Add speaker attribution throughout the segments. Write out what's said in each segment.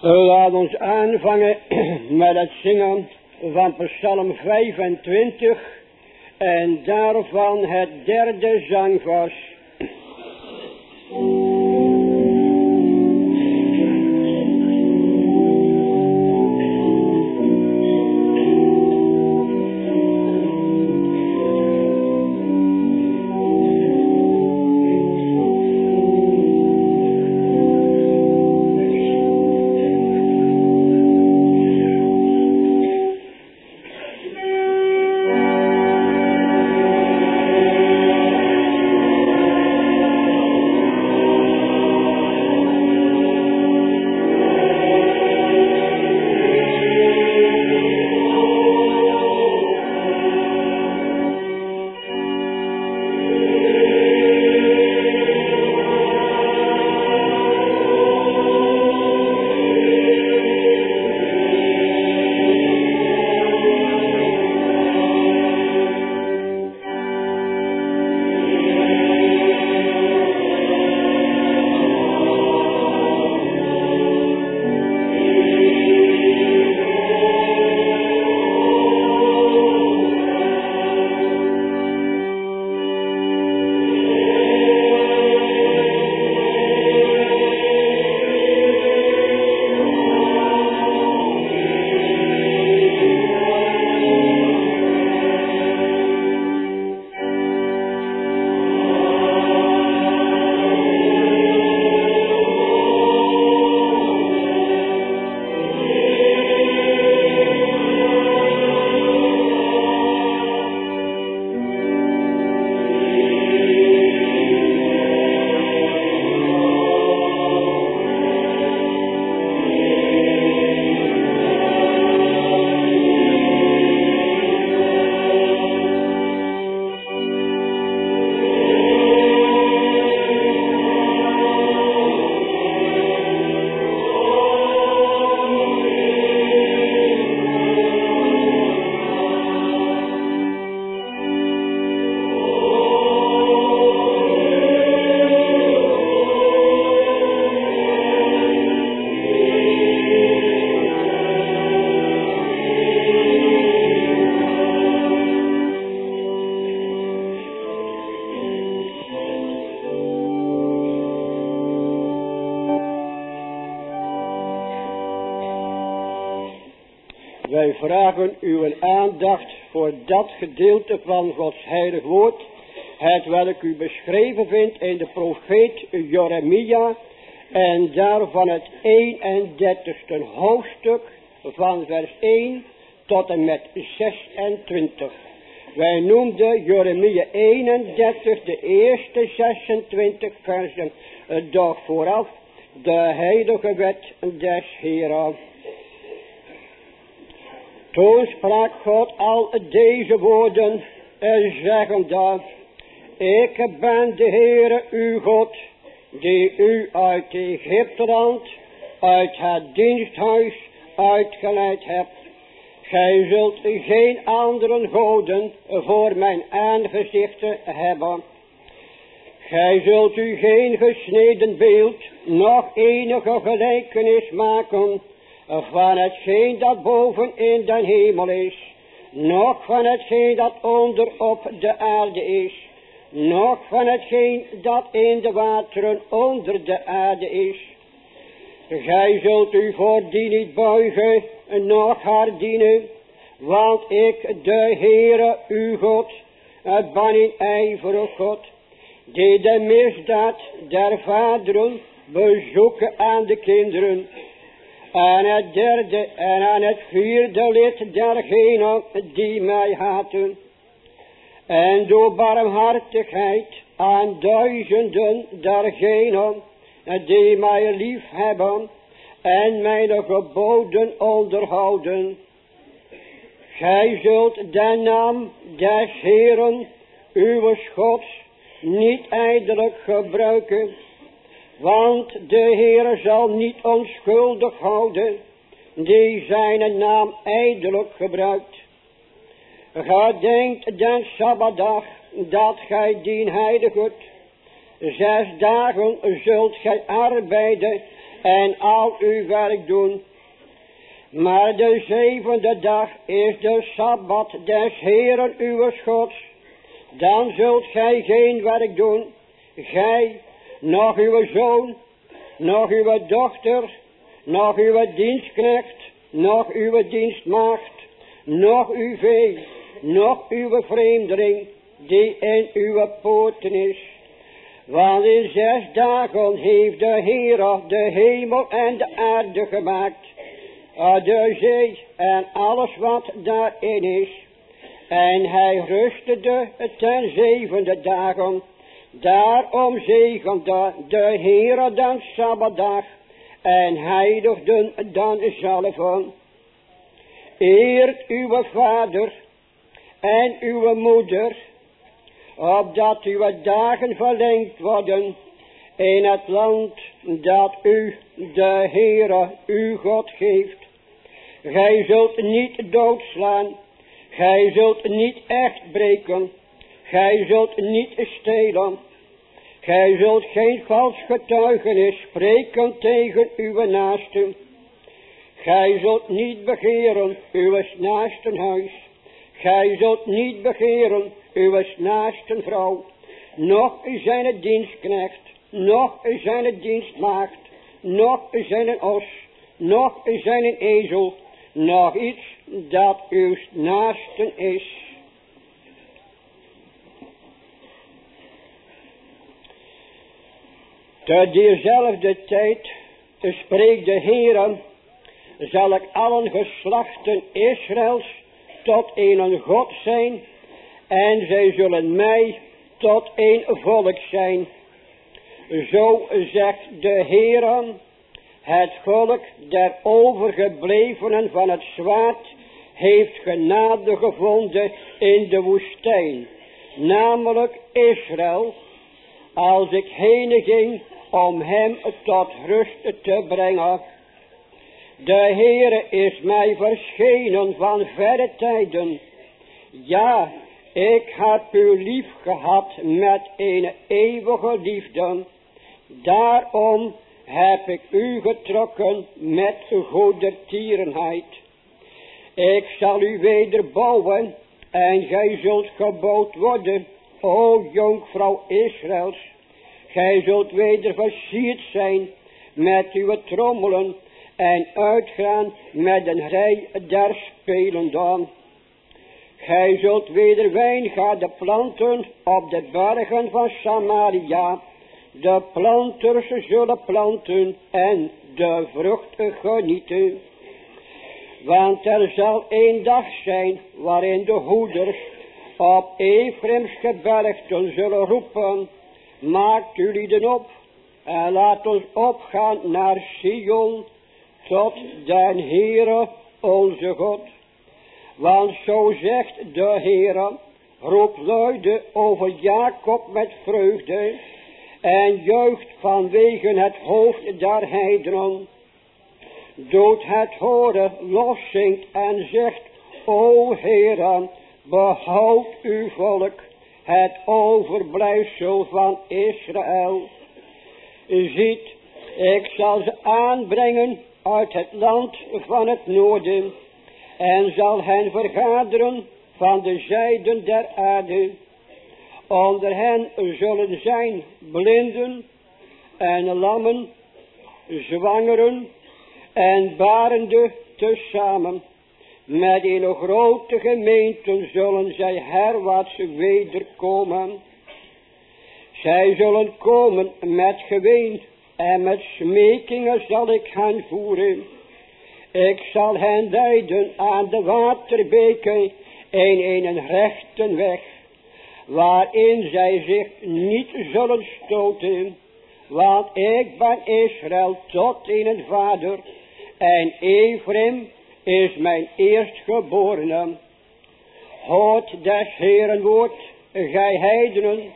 Speaker 1: Laat ons aanvangen met het zingen van Psalm 25 en daarvan het derde zangvers. Aandacht voor dat gedeelte van Gods heilig woord, het welk u beschreven vindt in de profeet Jeremia en daarvan het 31ste hoofdstuk van vers 1 tot en met 26. Wij noemden Jeremia 31 de eerste 26 versen, doch vooraf de heilige wet des Heren. Toen sprak God al deze woorden en zeggen ik ben de Heere uw God die u uit Egypteland, uit het diensthuis uitgeleid hebt. Gij zult geen andere goden voor mijn aangezicht hebben. Gij zult u geen gesneden beeld, nog enige gelijkenis maken van hetgeen dat boven in den hemel is, nog van hetgeen dat onder op de aarde is, nog van hetgeen dat in de wateren onder de aarde is. Gij zult u voor die niet buigen, nog haar dienen, want ik, de Heere, uw God, ben in ijverig God, die de misdaad der vaderen bezoeken aan de kinderen, aan het derde en aan het vierde lid dergenen die mij haten. En door barmhartigheid aan duizenden dergenen die mij lief hebben en mijn geboden onderhouden. Gij zult de naam des Heeren, uw Gods, niet eindelijk gebruiken want de Heer zal niet onschuldig houden, die zijn naam eindelijk gebruikt. Gedenkt den Sabbatdag, dat gij dien heiligt. Zes dagen zult gij arbeiden en al uw werk doen. Maar de zevende dag is de Sabbat des Heeren uw Gods. Dan zult gij geen werk doen, gij, nog uw zoon, nog uw dochter, nog uw dienstknecht, nog uw dienstmaagd, nog uw vee, nog uw vreemdeling, die in uw poorten is. Want in zes dagen heeft de Heer de hemel en de aarde gemaakt, de zee en alles wat daarin is. En hij rustte ten zevende dagen. Daarom zegende de Heere dan Sabbatdag en heiligden dan zalven. Eert uw vader en uw moeder, opdat uw dagen verlengd worden in het land dat u de Heere uw God geeft. Gij zult niet doodslaan, gij zult niet echt breken, gij zult niet stelen, gij zult geen vals getuigenis spreken tegen uw naasten. Gij zult niet begeren uw naasten huis. Gij zult niet begeren uw naasten vrouw. Nog zijn dienstknecht. Nog zijn dienstmaagd. Nog zijn os. Nog zijn ezel. Nog iets dat uw naasten is. Te diezelfde tijd spreekt de Heer zal ik allen geslachten Israëls tot een God zijn en zij zullen mij tot een volk zijn. Zo zegt de Heer, het volk der overgeblevenen van het zwaard heeft genade gevonden in de woestijn, namelijk Israël, als ik heen ging om hem tot rust te brengen. De Heere is mij verschenen van verre tijden. Ja, ik heb u lief gehad met een eeuwige liefde. Daarom heb ik u getrokken met goede tierenheid. Ik zal u weder bouwen en gij zult gebouwd worden, o jonkvrouw Israëls. Gij zult weder versierd zijn met uw trommelen en uitgaan met een rij der spelenden. Gij zult weder wijngaarden planten op de bergen van Samaria. De planters zullen planten en de vruchten genieten. Want er zal een dag zijn waarin de hoeders op Ephrems gebergten zullen roepen. Maakt jullie op en laat ons opgaan naar Sion tot den Heere onze God. Want zo zegt de Heere, roep luide over Jacob met vreugde en juicht vanwege het hoofd der heidenen. Doet het horen, loszingt en zegt, O Heere, behoud uw volk, het overblijfsel van Israël. Ziet, ik zal ze aanbrengen uit het land van het noorden en zal hen vergaderen van de zijden der aarde. Onder hen zullen zijn blinden en lammen, zwangeren en barenden tezamen. Met een grote gemeente zullen zij herwaarts wederkomen. Zij zullen komen met geween en met smekingen zal ik hen voeren. Ik zal hen leiden aan de waterbeken in een rechte weg, waarin zij zich niet zullen stoten. Want ik ben Israël tot in een vader, en Ephraim is mijn eerstgeborene. Hoort des Heeren woord, gij heidenen,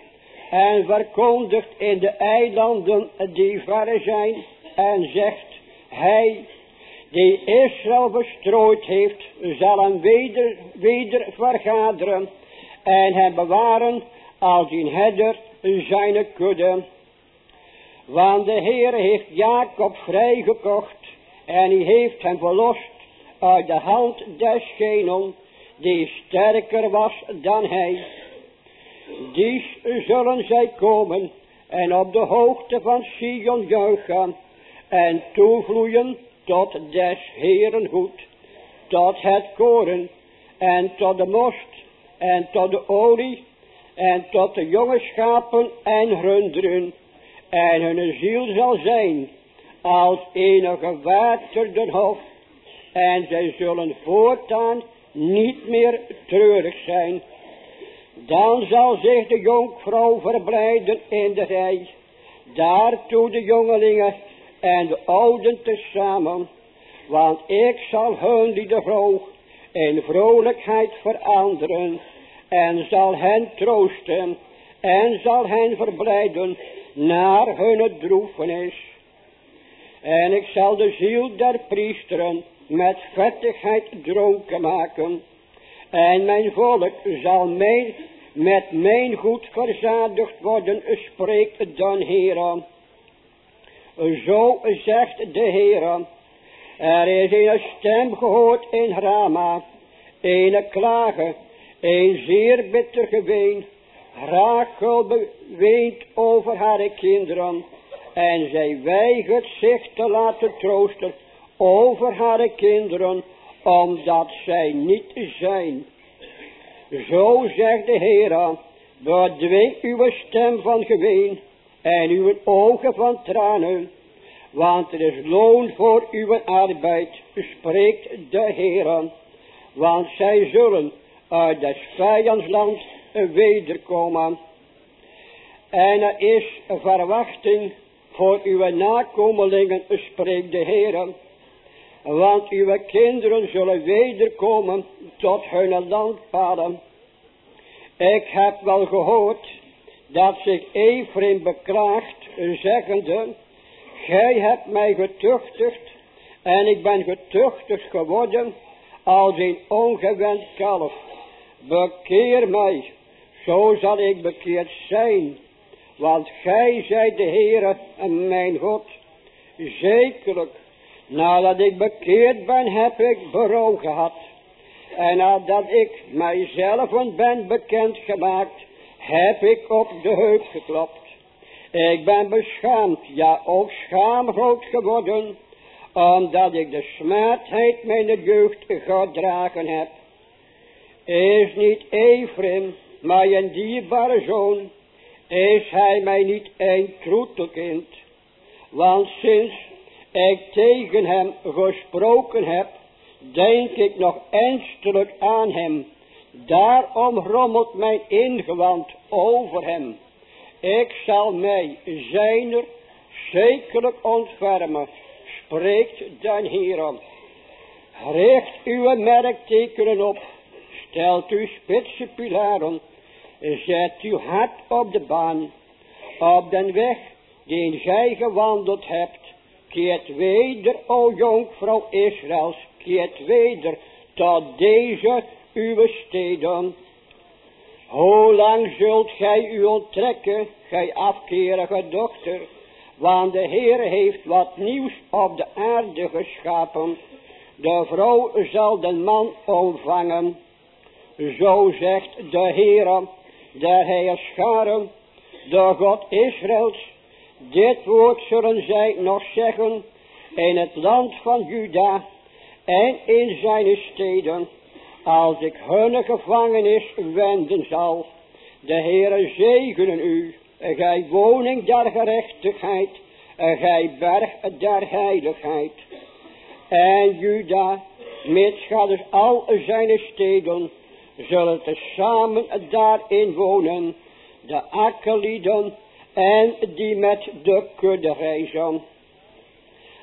Speaker 1: en verkondigt in de eilanden die verre zijn en zegt, hij die Israël bestrooid heeft, zal hem weder, weder vergaderen en hem bewaren als een herder zijn kudde. Want de Heer heeft Jacob vrijgekocht en hij heeft hem verlost uit de hand des Genon, die sterker was dan hij. Dies zullen zij komen en op de hoogte van Sion juichen en toevloeien tot des Heeren goed, tot het koren en tot de most en tot de olie en tot de jonge schapen en runderen en hun ziel zal zijn als enige waterde hof en zij zullen voortaan niet meer treurig zijn. Dan zal zich de jonkvrouw verblijden in de rij. Daartoe de jongelingen en de ouden tezamen. Want ik zal hun die vrouw in vrolijkheid veranderen. En zal hen troosten. En zal hen verblijden naar hun droefenis. En ik zal de ziel der priesteren met vettigheid dronken maken. En mijn volk zal mijn, met mijn goed verzadigd worden, spreekt dan Heer. Zo zegt de Heer. Er is een stem gehoord in Rama, een klagen, een zeer bitter geween. Rachel beweent over haar kinderen en zij weigert zich te laten troosten over haar kinderen, omdat zij niet zijn. Zo zegt de Heer, bedwing uw stem van geween en uw ogen van tranen, want er is loon voor uw arbeid, spreekt de Heer. Want zij zullen uit des vijandsland wederkomen. En er is verwachting voor uw nakomelingen, spreekt de Heer. Want uw kinderen zullen wederkomen tot hun landpaden. Ik heb wel gehoord dat zich Ephraim beklaagt, zeggende, Gij hebt mij getuchtigd en ik ben getuchtigd geworden als een ongewend kalf. Bekeer mij, zo zal ik bekeerd zijn, want gij zijt de Heere en mijn God. Zekerlijk Nadat ik bekeerd ben, heb ik berouw gehad. En nadat ik mijzelf ben bekend gemaakt, heb ik op de heup geklopt. Ik ben beschaamd, ja ook schaamrood geworden, omdat ik de smaadheid mijn jeugd gedragen heb. Is niet Ephraim, maar een dierbare zoon, is hij mij niet een troetelkind. Want sinds ik tegen hem gesproken heb, denk ik nog ernstelijk aan hem. Daarom rommelt mijn ingewand over hem. Ik zal mij zijner zekerlijk ontfermen, spreekt dan hierom. Richt uw merktekenen op, stelt uw spitse pilaren, zet uw hart op de baan, op den weg die gij gewandeld hebt, keert weder, o jonkvrouw Israëls, keert weder tot deze uw steden. Hoe lang zult gij u onttrekken, gij afkerige dochter, want de Heer heeft wat nieuws op de aarde geschapen. De vrouw zal de man ontvangen. Zo zegt de Heer, de Heerscharen, de God Israëls, dit woord zullen zij nog zeggen in het land van Juda en in zijn steden, als ik hun gevangenis wenden zal. De Heere zegenen u, gij woning der gerechtigheid, gij berg der heiligheid. En Juda, dus al zijn steden, zullen tezamen daarin wonen, de akkerlieden en die met de kudde reizen.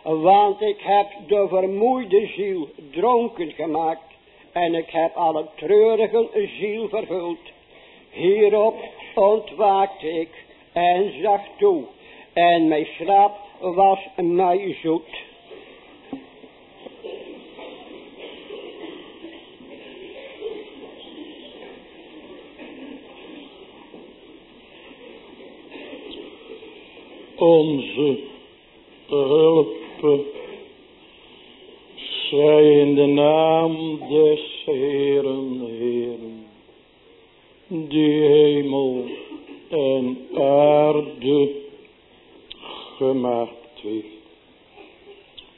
Speaker 1: Want ik heb de vermoeide ziel dronken gemaakt en ik heb alle treurige ziel vervuld. Hierop ontwaakte ik en zag toe en mijn slaap was mij zoet.
Speaker 2: Onze hulp. Zij in de naam des Heeren, Heeren, die hemel en aarde gemaakt heeft,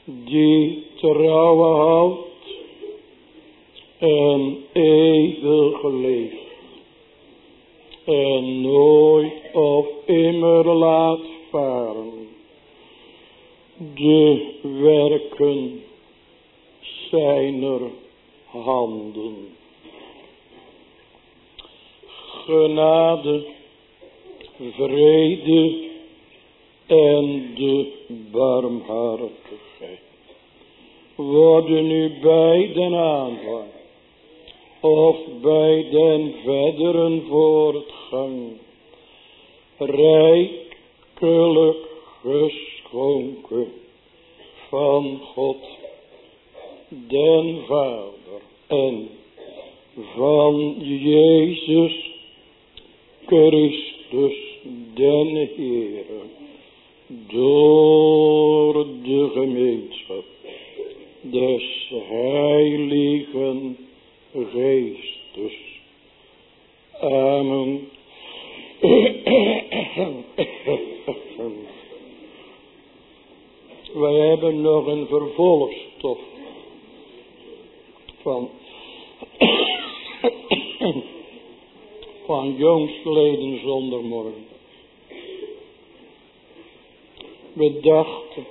Speaker 2: die trouwen houdt en eeuwig leeft en nooit of immer laat de werken zijner handen. Genade, vrede en de barmhartigheid worden nu bij den aanvang of bij den verderen voortgang rijkelijk geschonken van God den Vader en van Jezus Christus den Heere door de gemeenschap des heiligen Geestes. Amen. Wij hebben nog een vervolgstof van van jongstleden zondagmorgen. We dachten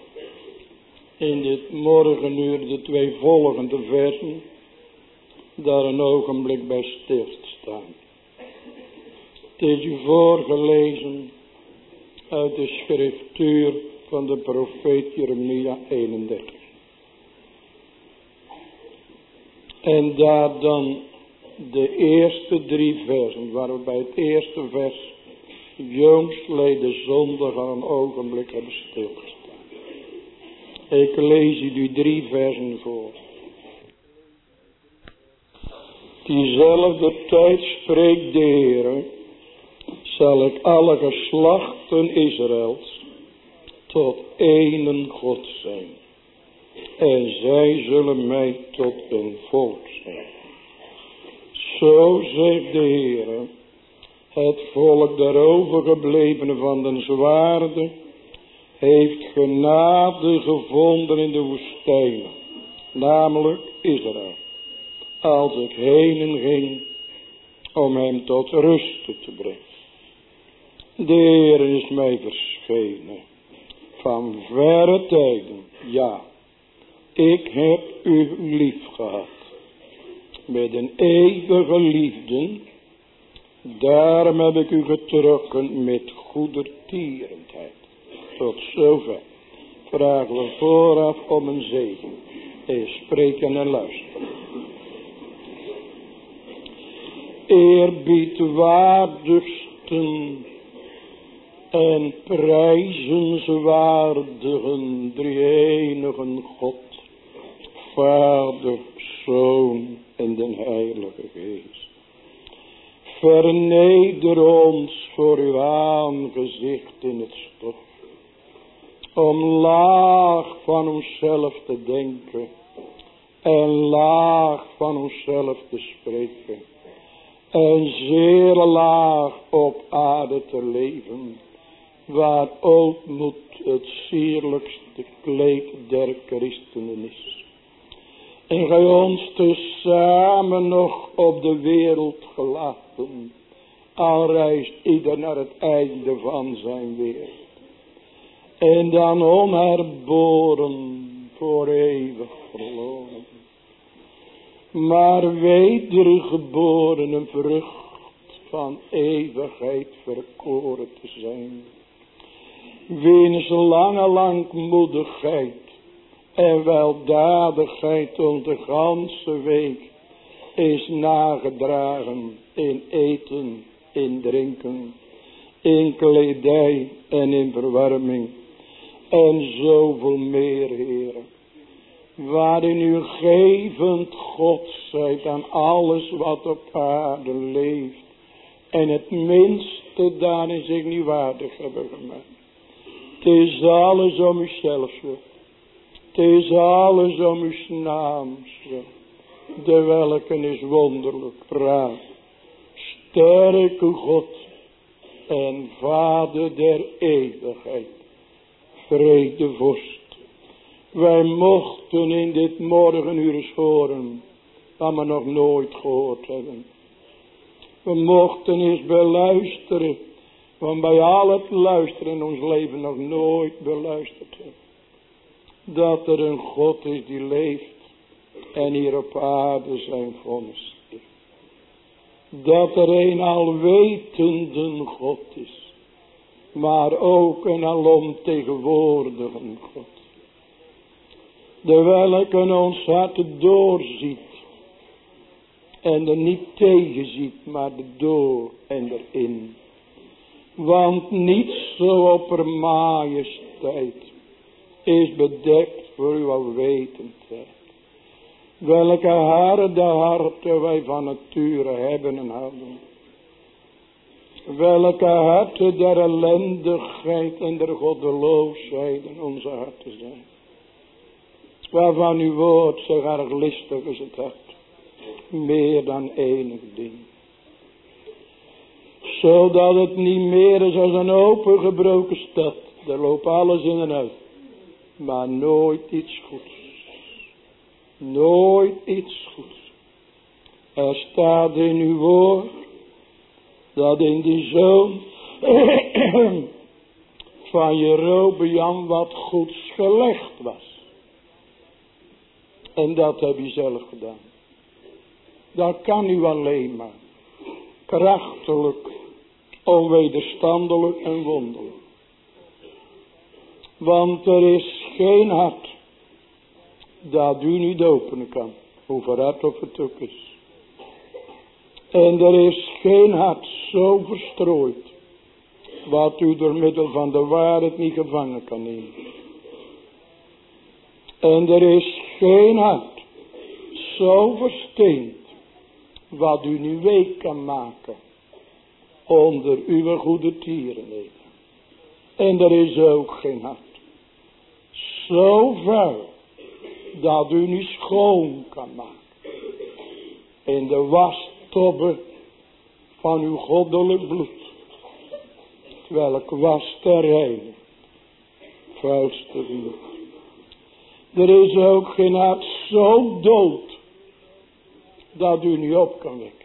Speaker 2: in dit morgenuur de twee volgende versen daar een ogenblik bij stil staan. Het is voorgelezen uit de schriftuur van de profeet Jeremia 31. En daar dan de eerste drie versen, waar we bij het eerste vers jongstleden zondag al een ogenblik hebben stilgestaan. Ik lees u drie versen voor. Diezelfde tijd spreekt de Heer, zal ik alle geslachten Israëls tot één God zijn. En zij zullen mij tot een volk zijn. Zo zegt de Heer, het volk der overgeblevenen van den zwaarde heeft genade gevonden in de woestijn, namelijk Israël als ik heen ging om hem tot rust te brengen. De Heer is mij verschenen. Van verre tijden, ja, ik heb u lief gehad. Met een eeuwige liefde, daarom heb ik u getrokken met goedertierendheid. Tot zover. Vragen we vooraf om een zegen. En spreken en luisteren eerbiedwaardigsten en prijzenswaardigen drieënigen God, Vader, Zoon en den Heilige Geest. Verneder ons voor uw aangezicht in het stof, om laag van onszelf te denken en laag van onszelf te spreken en zeer laag op aarde te leven, waar ook moet het sierlijkste kleed der christenen is. En gij ons tezamen nog op de wereld gelaten, al reist ieder naar het einde van zijn wereld. En dan onherboren voor eeuwig verloren maar wedergeboren een vrucht van eeuwigheid verkoren te zijn. Wiens lange langmoedigheid en weldadigheid onze ganse week is nagedragen in eten, in drinken, in kledij en in verwarming en zoveel meer, heren waarin u gevend God zijt aan alles wat op aarde leeft. En het minste daarin zich niet waardig hebben gemaakt. Het is alles om uzelf. Het is alles om uw naam. De welke is wonderlijk. Praat. Sterke God. En Vader der eeuwigheid. Vrede vorst. Wij mochten in dit morgenuur eens horen. Wat we nog nooit gehoord hebben. We mochten eens beluisteren. Want bij al het luisteren in ons leven nog nooit beluisterd hebben. Dat er een God is die leeft. En hier op aarde zijn vonnis Dat er een alwetende God is. Maar ook een alomtegenwoordige God. De welke ons hart doorziet. En er niet tegenziet, maar de door en erin. Want niets zo opper majesteit is bedekt voor uw alwetendheid. Welke harde harten wij van nature hebben en hadden. Welke harten der ellendigheid en der goddeloosheid in onze harten zijn. Waarvan uw woord zo erg listig is het hart. Meer dan enig ding. Zodat het niet meer is als een opengebroken stad. Daar loopt alles in en uit. Maar nooit iets goeds. Nooit iets goeds. Er staat in uw woord. Dat in die zoon van Jerobeam wat goeds gelegd was. En dat heb je zelf gedaan. Dat kan u alleen maar. Krachtelijk, onwederstandelijk en wonderlijk. Want er is geen hart dat u niet openen kan. Hoe verhard of het ook is. En er is geen hart zo verstrooid. Wat u door middel van de waarheid niet gevangen kan nemen. En er is geen hart zo versteend. Wat u niet weet kan maken. Onder uw goede tieren leven. En er is ook geen hart zo vuil dat u niet schoon kan maken. In de wastobbe van uw goddelijk bloed. Welk was ter reine. Vuilste. Er is ook geen hart zo dood. Dat u niet op kan wekken.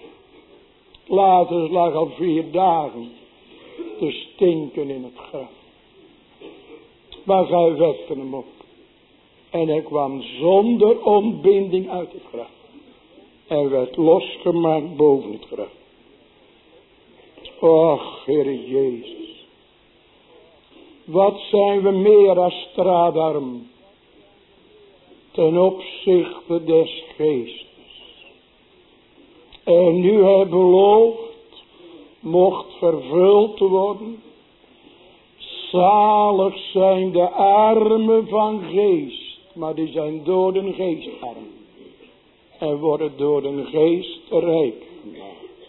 Speaker 2: Later lag al vier dagen te stinken in het graf. Maar gij wekte hem op. En hij kwam zonder ontbinding uit het graf. En werd losgemaakt boven het graf. Och, Heer Jezus. Wat zijn we meer als straadarm. Ten opzichte des geestes. En nu hij beloofd mocht vervuld worden. Zalig zijn de armen van geest maar die zijn door de geest arm. En worden door de geest rijk gemaakt.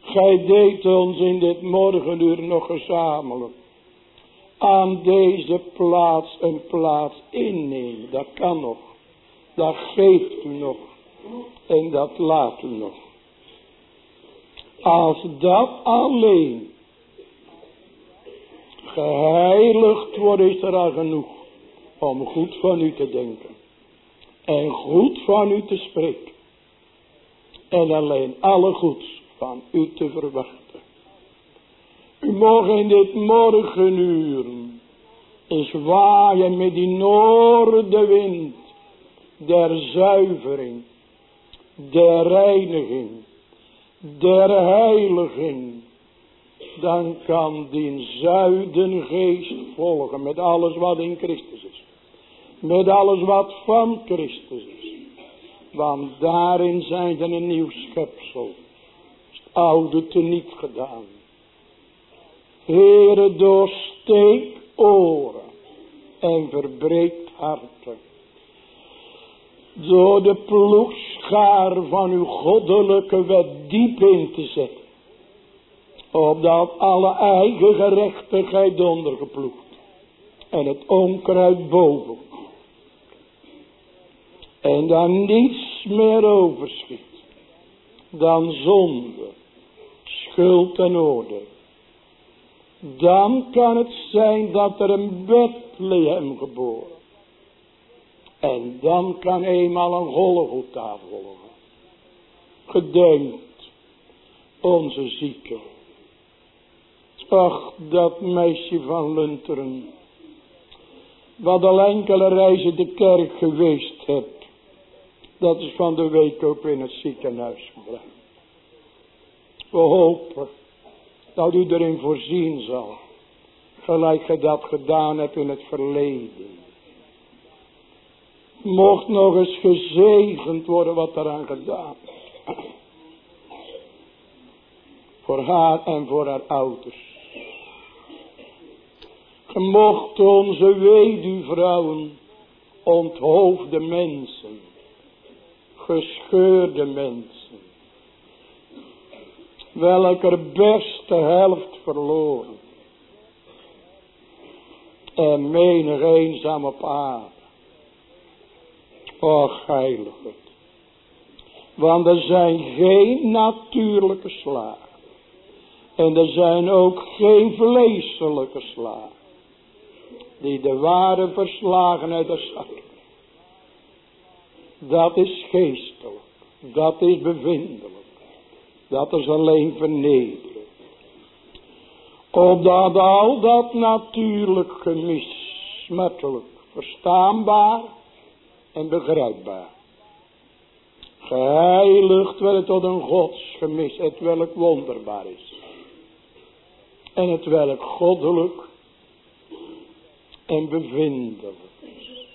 Speaker 2: Gij deed ons in dit morgenuur nog gezamenlijk aan deze plaats een plaats innemen. Dat kan nog. Dat geeft u nog. En dat u nog. Als dat alleen geheiligd wordt, is er al genoeg om goed van u te denken. En goed van u te spreken. En alleen alle goeds van u te verwachten. U mag in dit morgenuur eens waaien met die noordenwind der zuivering, der reiniging, der heiliging, dan kan die zuidengeest volgen met alles wat in Christus is. Met alles wat van Christus is. Want daarin zijn er een nieuw schepsel. Het oude teniet gedaan. Heere doorsteek oren en verbreekt harten. Door de ploegschaar van uw goddelijke wet diep in te zetten Opdat alle eigen gerechtigheid ondergeploegd. En het onkruid boven. En dan niets meer overschiet. Dan zonde. Schuld en oordeel. Dan kan het zijn dat er een Bethlehem geboren. En dan kan eenmaal een Golgotha volgen. Gedenkt onze zieken. Ach, dat meisje van Lunteren. Wat al enkele reizen de kerk geweest hebt. Dat is van de week ook in het ziekenhuis gebracht. We hopen dat u erin voorzien zal. Gelijk je dat gedaan hebt in het verleden. Mocht nog eens gezegend worden wat eraan gedaan Voor haar en voor haar ouders. Mocht onze weduwvrouwen, onthoofde mensen, gescheurde mensen, welker beste helft verloren. En menig eenzaam op. Och, heilig. Want er zijn geen natuurlijke slagen. En er zijn ook geen vleeselijke slagen. Die de ware verslagen uit de. Dat is geestelijk. Dat is bevindelijk. Dat is alleen vernedering. Opdat al dat natuurlijk gemis, smettelijk, verstaanbaar en begrijpbaar. Geheiligd werd tot een godsgemis, het welk wonderbaar is. En het welk goddelijk en bevindelijk is.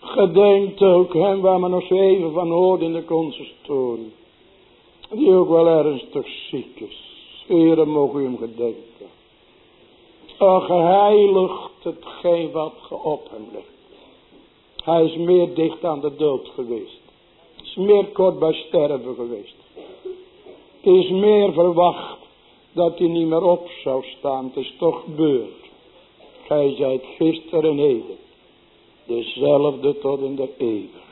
Speaker 2: Gedenkt ook hem waar men nog even van hoort in de consistorie die ook wel ernstig ziek is. Heren, mogen u hem gedenken. O geheiligd hetgeen wat ge op hem ligt. Hij is meer dicht aan de dood geweest. Is meer kort bij sterven geweest. Het is meer verwacht dat hij niet meer op zou staan. Het is toch gebeurd. Gij zijt gisteren en heden. Dezelfde tot in de eeuwigheid.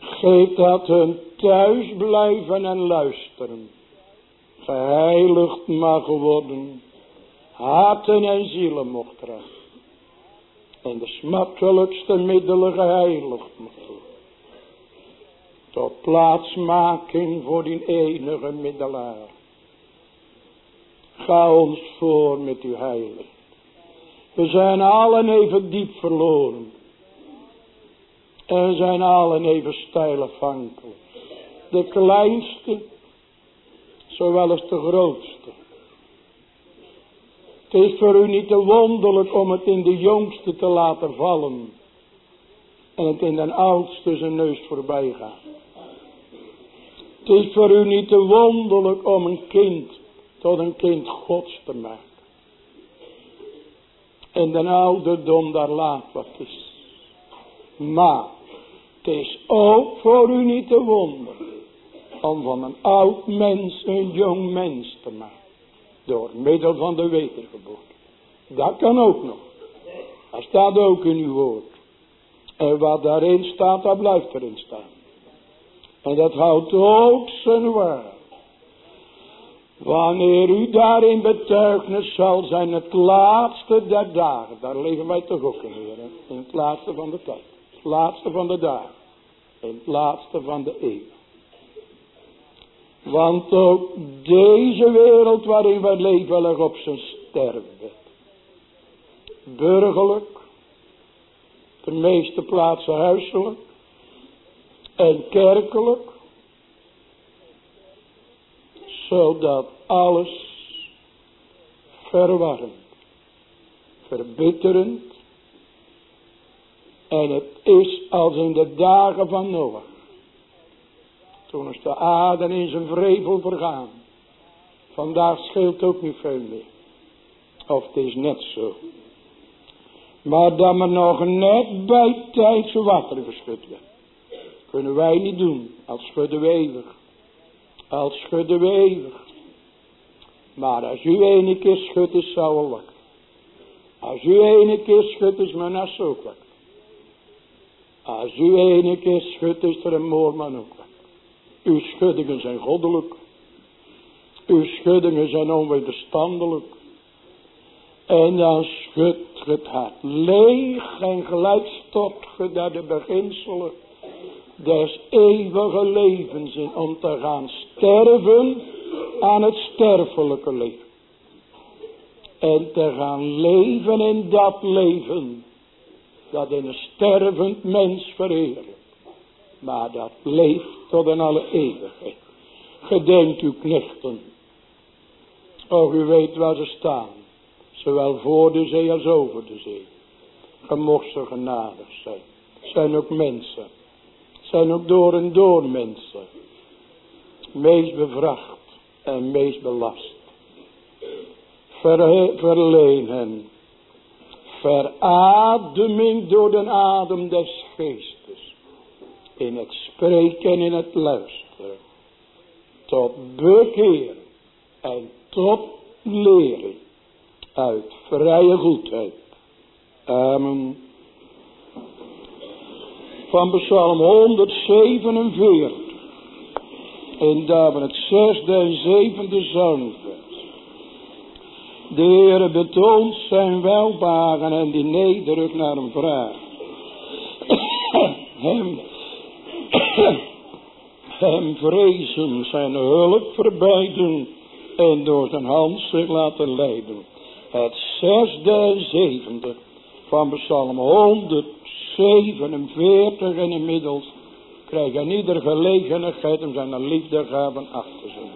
Speaker 2: Geef dat hun thuis blijven en luisteren. Geheiligd mag worden. Harten en zielen mocht recht. En de smakkelijkste middelen geheiligd worden. Tot plaatsmaking voor die enige middelaar. Ga ons voor met uw heilig. We zijn allen even diep verloren. En zijn allen even stijl afhankelijk. De kleinste, zowel als de grootste. Het is voor u niet te wonderlijk om het in de jongste te laten vallen. En het in de oudste zijn neus voorbij gaat. Het is voor u niet te wonderlijk om een kind tot een kind gods te maken. En de ouderdom daar laat wat is. Maar het is ook voor u niet te wonder. Om van een oud mens een jong mens te maken. Door middel van de wedergeboorte. Dat kan ook nog. Dat staat ook in uw woord. En wat daarin staat, dat blijft erin staan. En dat houdt ook zijn waar. Wanneer u daarin betuignis zal zijn het laatste der dagen. Daar leven wij toch ook in, Heer. In het laatste van de tijd. Het laatste van de dagen. In het laatste van de eeuw. Want ook deze wereld waarin wij leven ligt op zijn sterfbed. Burgerlijk. De meeste plaatsen huiselijk. En kerkelijk. Zodat alles verwarrend. Verbitterend en het is als in de dagen van Noach. Toen is de aarde in zijn vrevel vergaan. Vandaag scheelt ook niet veel meer. Of het is net zo. Maar dat men nog net bij tijd water geschud. Kunnen wij niet doen. Als schudden we eeuwig. Als schudden we eeuwig. Maar als u ene keer schudt is, zou wel lukken. Als u ene keer schudt is, mijn as ook lukken. Als u ene keer schudt is, er een moorman ook lukken. Uw schuddingen zijn goddelijk. Uw schuddingen zijn onwederstandelijk. En dan schudt het hart leeg en gelijk stort ge daar de beginselen des eeuwige levens in om te gaan sterven aan het sterfelijke leven. En te gaan leven in dat leven dat in een stervend mens verheerlijkt. Maar dat leeft tot in alle eeuwigheid. Gedenkt uw knechten. Och, u weet waar ze staan. Zowel voor de zee als over de zee. Gemocht ze genadig zijn. Zijn ook mensen. Zijn ook door en door mensen. Meest bevracht en meest belast. Ver, verleen hen. Verademing door de adem des geestes. In het spreken en in het luisteren. Tot bekeer en tot lering. Uit vrije goedheid. Amen. Van Psalm 147. En daar het zesde en zevende zangvers. De Heere betoont zijn welbaren en die nederig naar hem vraagt. hem, hem vrezen zijn hulp verbijden en door zijn hand zich laten leiden. Het zesde en zevende van Psalm 147 en inmiddels krijg je ieder gelegenheid om zijn liefdegaven af te zetten.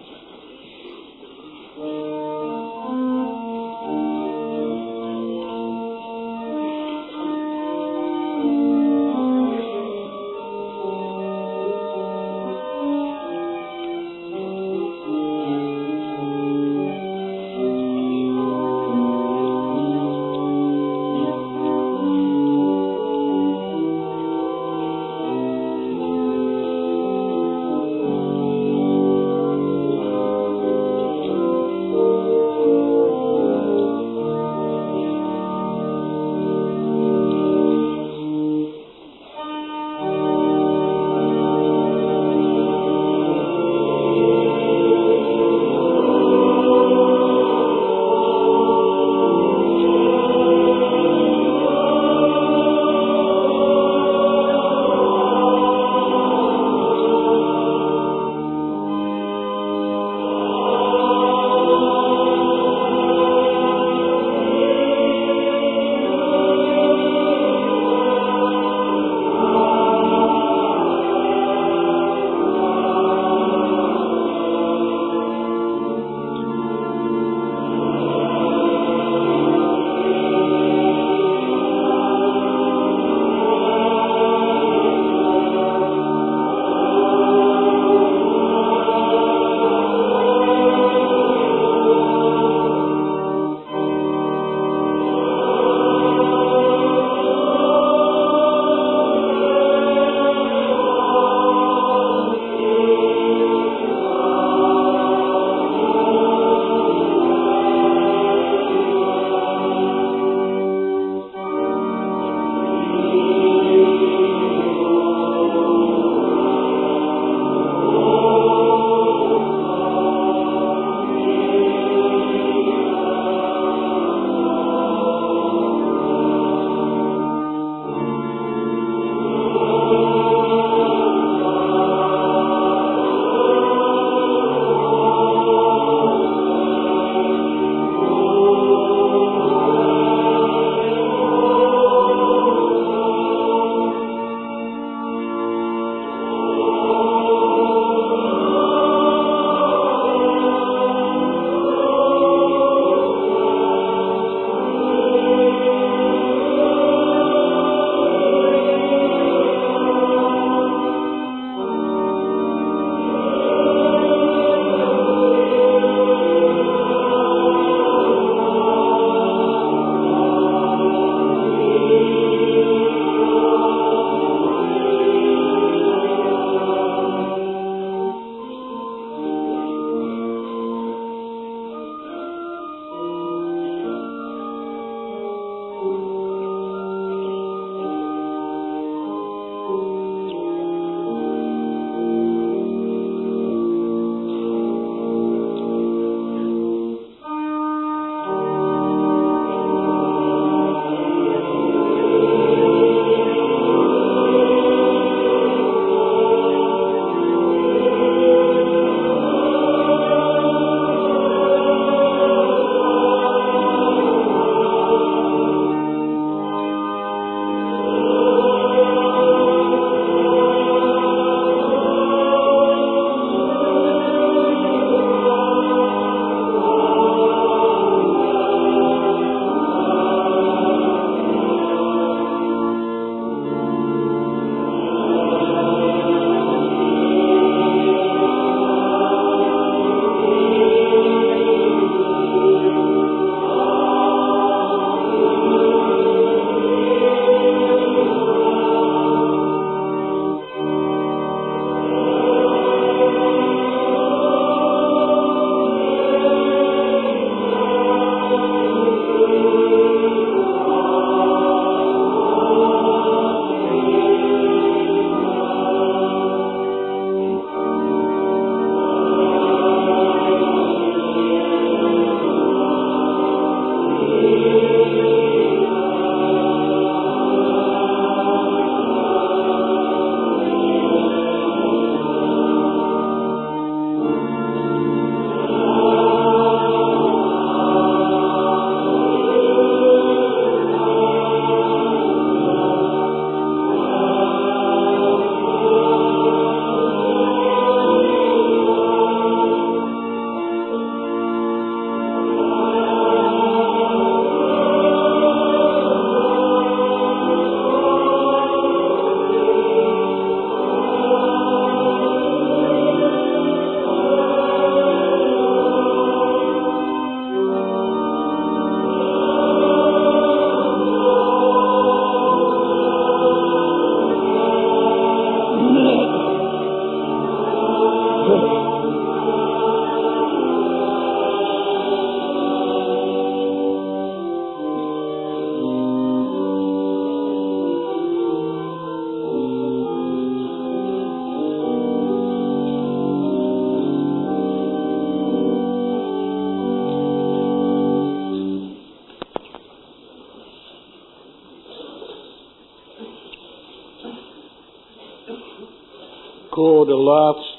Speaker 2: De laatst.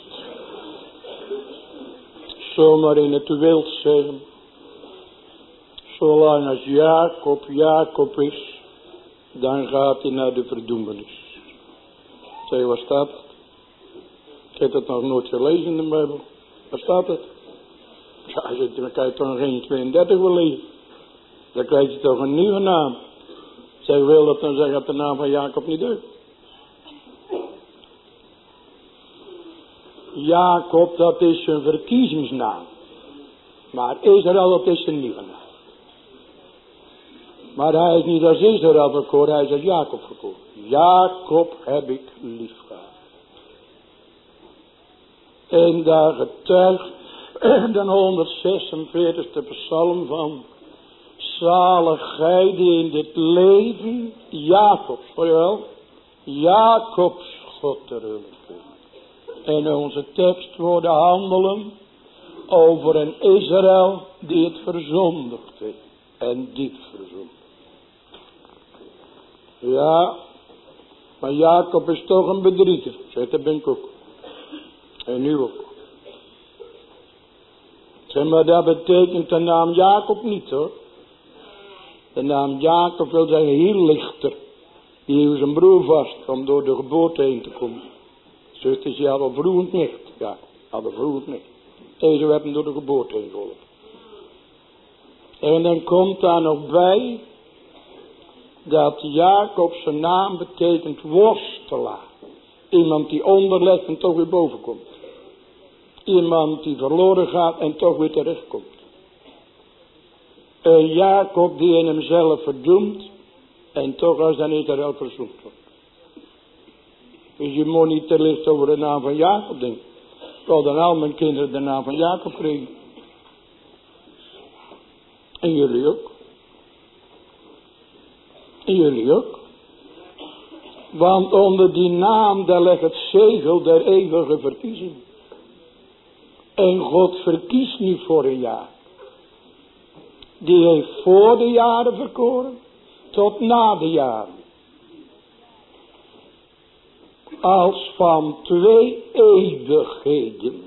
Speaker 2: Zomaar in het wild zijn. Zolang als Jacob Jacob is, dan gaat hij naar de verdoemenis. Zeg, waar staat het? Ik heb het nog nooit gelezen in de Bijbel. Waar staat het? Ja, dan kan je toch geen 32 wil lezen. Dan krijg je toch een nieuwe naam. Zeg, wil dat dan zeggen dat de naam van Jacob niet deugt? Jacob, dat is een verkiezingsnaam. Maar Israël, dat is een nieuwe naam. Maar hij is niet als Israël verkoren, hij is als Jacob verkoren. Jacob heb ik lief gehad. En daar getuigt de 146e psalm van. Zalig gij die in dit leven Jacobs, voor je wel, Jacobs En onze tekst worden handelen over een Israël die het verzondigde en diep verzondigd. Ja, maar Jacob is toch een bedrieger. Zegt dat ben ook. En nu ook. Zeg maar, dat betekent de naam Jacob niet hoor. De naam Jacob wil zeggen heel lichter. Die hield zijn broer vast om door de geboorte heen te komen. Zusters, die hadden vroeg niet. Ja, hadden vroeg niet. Deze werd hem door de geboorte heen geholpen. En dan komt daar nog bij dat Jacob zijn naam betekent worstelaar. Iemand die onderlegt en toch weer boven komt. Iemand die verloren gaat en toch weer terechtkomt. Een Jacob die in hemzelf verdoemt en toch als dan Israël verzoend wordt. Dus je moet niet te licht over de naam van Jacob denken. Ik dan al mijn kinderen de naam van Jacob krijgen. En jullie ook. En jullie ook. Want onder die naam daar ligt het zegel der eeuwige verkiezing. En God verkiest niet voor een jaar. Die heeft voor de jaren verkoren tot na de jaren. Als van twee eeuwigheden.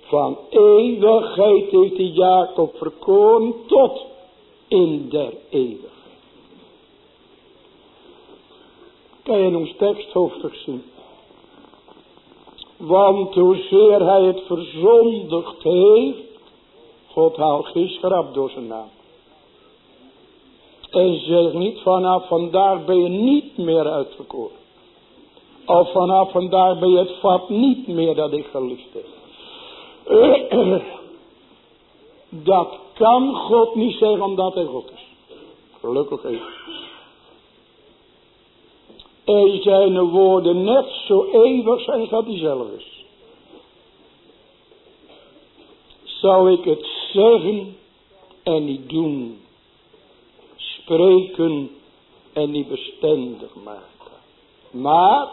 Speaker 2: Van eeuwigheid heeft de Jacob verkoren tot in der eeuwigheid. Kan je in ons teksthoofdstuk zien. Want hoezeer hij het verzondigd heeft. God haalt geen door zijn naam. En zegt niet vanaf vandaar ben je niet meer uitverkoren. Of vanaf vandaar ben je het vat niet meer dat ik geliefd heb. Dat kan God niet zeggen omdat hij God is. Gelukkig even. En zijn woorden net zo eeuwig zijn dat hij zelf is. Zou ik het zeggen en niet doen. Spreken en niet bestendig maken. Maar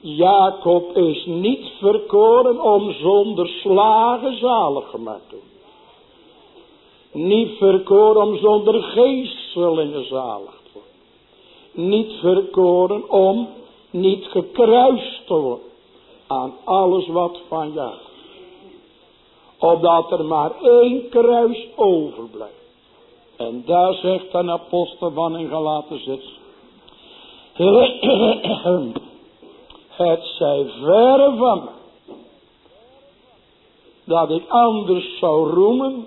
Speaker 2: Jacob is niet verkoren om zonder slagen zalig gemaakt te worden. Niet verkoren om zonder geestelingen zalig niet verkoren om niet gekruist te worden aan alles wat van Jacob. Opdat er maar één kruis overblijft. En daar zegt een apostel van in Galaten 6. Het zij verre van me. Dat ik anders zou roemen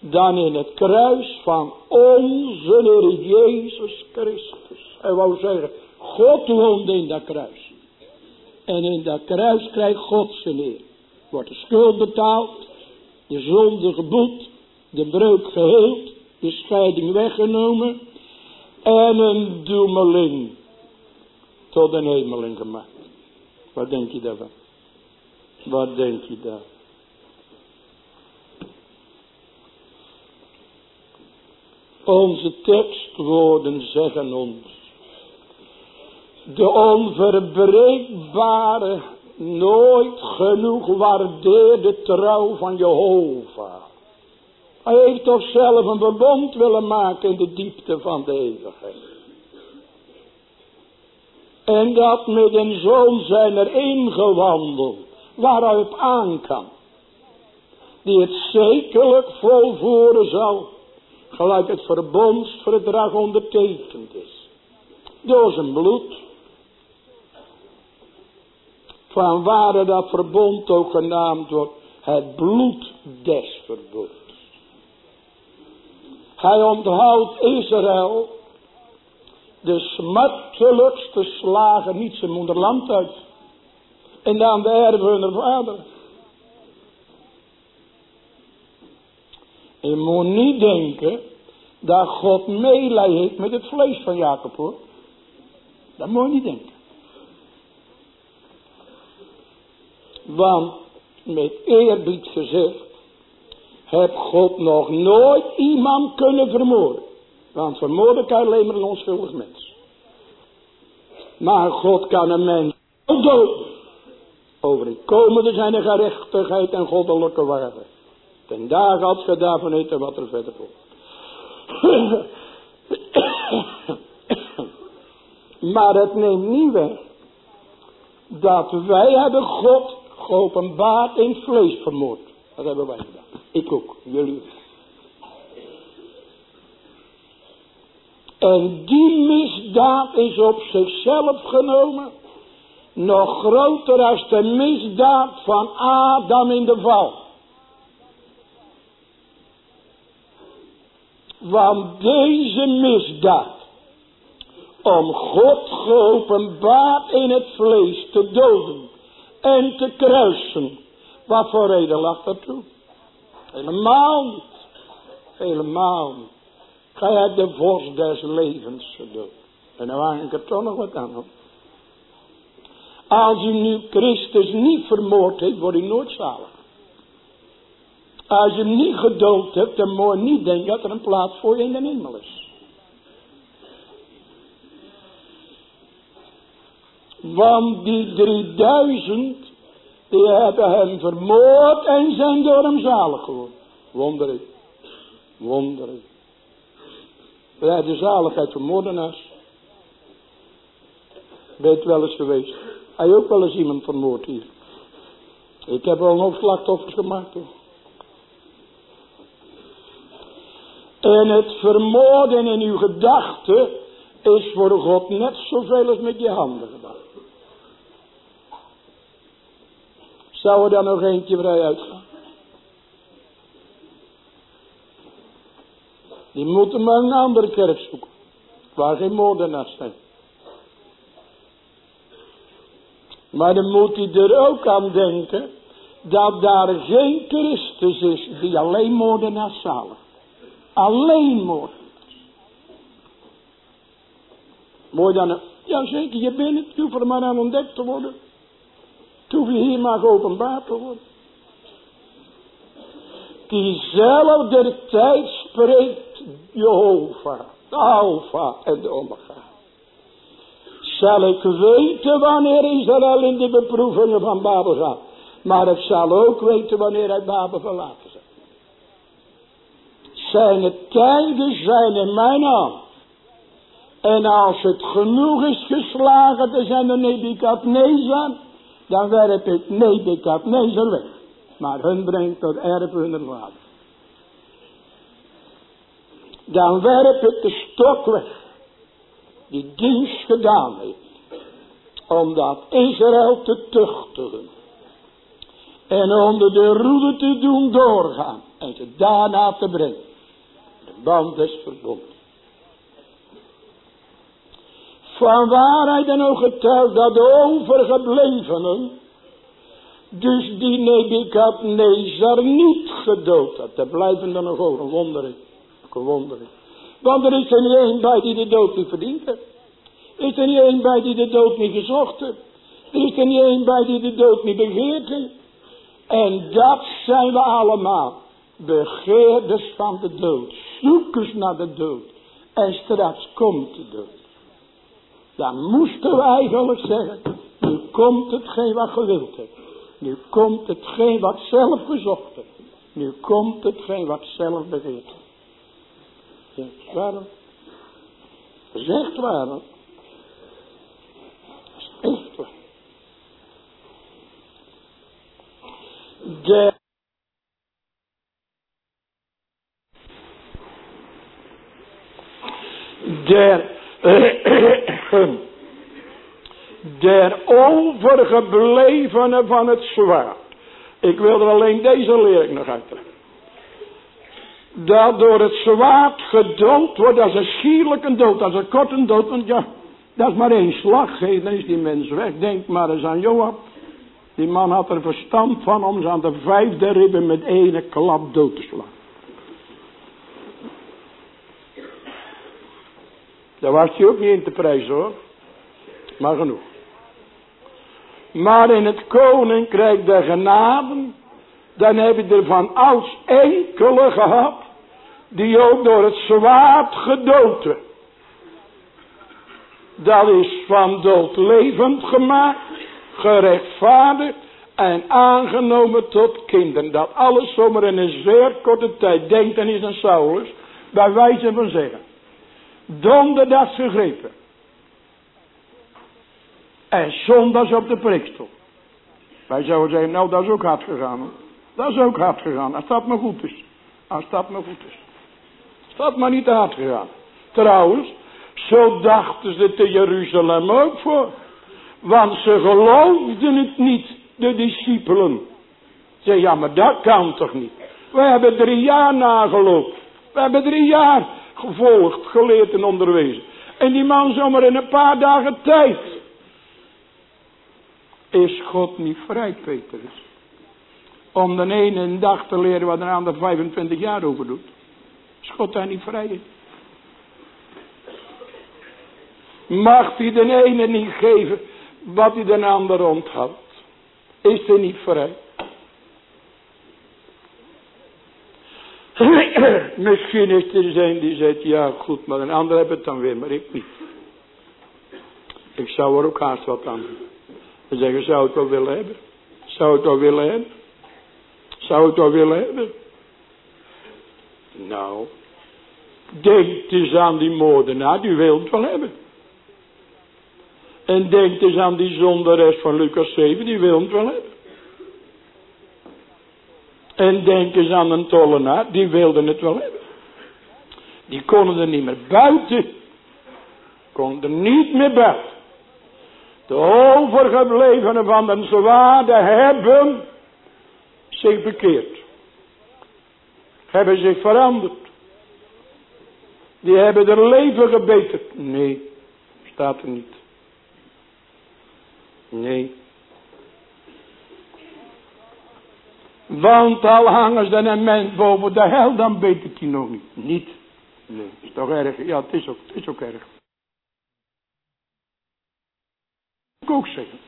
Speaker 2: dan in het kruis van onze Heer Jezus Christus. Hij wou zeggen, God woonde in dat kruis. En in dat kruis krijgt God zijn eer. Wordt de schuld betaald, de zonde geboet, de breuk geheeld, de scheiding weggenomen en een doemeling tot een hemeling gemaakt. Wat denk je daarvan? Wat denk je daar? Onze tekstwoorden zeggen ons. De onverbreekbare, nooit genoeg waardeerde trouw van Jehovah. Hij heeft toch zelf een verbond willen maken in de diepte van de eeuwigheid. En dat met een zoon zijn er ingewandeld. Waaruit aan kan. Die het zekerlijk volvoeren zal. Gelijk het verbondsverdrag ondertekend is. Door zijn bloed. Van waar dat verbond ook genaamd wordt. Het bloed des verbonds. Hij onthoudt Israël de smartelijkste slagen niet zijn moederland uit. En dan de erven hun vader. Je moet niet denken dat God meelij heeft met het vlees van Jacob hoor. Dat moet je niet denken. Want met eerbied gezegd, heb God nog nooit iemand kunnen vermoorden. Want vermoorden kan alleen maar een onschuldig mens. Maar God kan een mens doden. Overeenkomende zijn gerechtigheid en goddelijke waarde. Ten dagen had ge daarvan eten wat er verder volgt. maar het neemt niet weg. Dat wij hebben God geopenbaard in vlees vermoord. Dat hebben wij gedaan. Ik ook. Jullie En die misdaad is op zichzelf genomen. Nog groter als de misdaad van Adam in de val. Want deze misdaad. Om God geopenbaard in het vlees te doden. En te kruisen. Wat voor reden lag dat toe? Helemaal niet. Helemaal niet. Gij hebt de vorst des levens gedood. En dan ik er toch nog wat aan. Als u nu Christus niet vermoord heeft, wordt u nooit zalig. Als je niet gedood hebt, dan moet je niet denken dat er een plaats voor je in de hemel is. Want die 3000, die hebben hem vermoord en zijn door hem zalig geworden. Wonderlijk. Wonderlijk. Wij de zaligheid van moordenaars. Weet wel eens geweest. Hij ook wel eens iemand vermoord hier. Ik heb al een slachtoffers gemaakt. En het vermoorden in uw gedachten is voor God net zoveel als met je handen gedaan. Zou er dan nog eentje vrij uitgaan? Die moeten maar een andere kerk zoeken. Waar geen moordenaars zijn. Maar dan moet hij er ook aan denken. Dat daar geen Christus is die alleen moordenaars zalig. Alleen moordenaars. Mooi dan. Ja zeker je bent het. Je hoeft er aan ontdekt te worden. Toen je hier maar geopenbaard te worden. Diezelfde tijd spreekt Jehovah, de en de Omega. Zal ik weten wanneer Israël in de beproevingen van Babel gaat. Maar ik zal ook weten wanneer hij Babel verlaten zal. Zijn tijden zijn in mijn hand. En als het genoeg is geslagen te zijn door Nebukadnezar, dan werp ik Nebukadnezar weg. Maar hun brengt tot erven hun vader. Dan werp ik de stok weg. Die dienst gedaan heeft. Omdat Israël te tuchtigen. En onder de roede te doen doorgaan. En ze daarna te brengen. De band is verbonden. Van waarheid en ook getuigd dat de overgeblevenen dus die Nebukadnezar niet gedood had. Er blijven er nog over, wonderen. Wonderen. Want er is er niet één bij die de dood niet verdiend heeft. Is er niet één bij die de dood niet gezocht heeft. Er is er niet één bij die de dood niet begeerd. En dat zijn we allemaal. Begeerders van de dood. Zoekers naar de dood. En straks komt de dood. Dan moesten we eigenlijk zeggen. Nu komt hetgeen wat gewild hebt. Nu komt hetgeen wat zelf gezocht heeft. Nu komt hetgeen wat zelf ja, waarom? Dat is echt waar. Dat is echt waar. De der, overgeblevenen van het zwaard. Ik wil er alleen deze leer ik nog uit. Dat door het zwaard gedood wordt, dat een schierlijke dood, dat is een korte dood, want ja, dat is maar één slag, dan is die mens weg. Denk maar eens aan Joab. Die man had er verstand van om ze aan de vijfde ribben met ene klap dood te slaan. Daar was hij ook niet in te prijzen hoor. Maar genoeg. Maar in het koninkrijk der genade, dan heb je er van als enkele gehad, die ook door het zwaard gedood Dat is van dood levend gemaakt, gerechtvaardigd en aangenomen tot kinderen. Dat alles zomaar in een zeer korte tijd denkt en is een Saulus, bij wijze van zeggen. Donderdag gegrepen. En zondags op de preekstoel. Wij zouden zeggen, nou dat is ook hard gegaan. Hoor. Dat is ook hard gegaan, als dat maar goed is. Als dat maar goed is. Dat maar niet te hard gegaan. Trouwens, zo dachten ze te Jeruzalem ook voor. Want ze geloofden het niet, de discipelen. Zeg, ja maar dat kan toch niet. We hebben drie jaar nagelopen. We hebben drie jaar gevolgd, geleerd en onderwezen. En die man zomaar in een paar dagen tijd. Is God niet vrij, Petrus? Om de ene dag te leren wat een ander 25 jaar over doet. Is God daar niet vrij Mag hij de ene niet geven wat hij de ander onthoudt? Is hij niet vrij? Misschien is er zijn die zegt, ja goed, maar een ander heeft het dan weer, maar ik niet. Ik zou er ook haast wat aan doen. En zeggen, zou het wel willen hebben? Zou het wel willen hebben? Zou het wel willen hebben? Nou, denk eens aan die moordenaar, die wil het wel hebben. En denk eens aan die zonderes van Lucas 7, die wil het wel hebben. En denk eens aan een tollenaar, die wilde het wel hebben. Die konden er niet meer buiten. Konden er niet meer buiten. De overgeblevenen van de zwaarde hebben zich bekeerd. Hebben zich veranderd. Die hebben er leven gebeterd. Nee, staat er niet. Nee. Want al hangen ze een mens boven de hel, dan betert hij nog niet. Niet. Nee, is toch erg? Ja, het is ook, het is ook erg. Moet ik ook zeggen.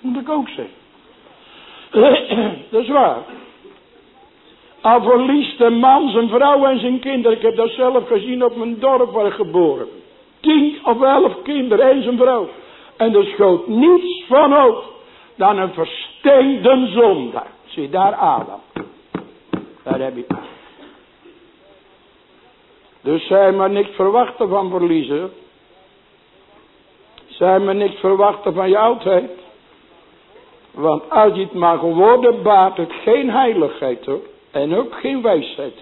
Speaker 2: Moet ik ook zeggen. dat is waar. Al verliest een man zijn vrouw en zijn kinderen. Ik heb dat zelf gezien op mijn dorp waar ik geboren Tien of elf kinderen en zijn vrouw. En er schoot niets van op dan een versteende zondaar. Zie daar Adam. Daar heb je Dus zij maar niks verwachten van verliezen. Zij maar niks verwachten van je oudheid. Want als je het mag worden, baat het geen heiligheid hoor. En ook geen wijsheid.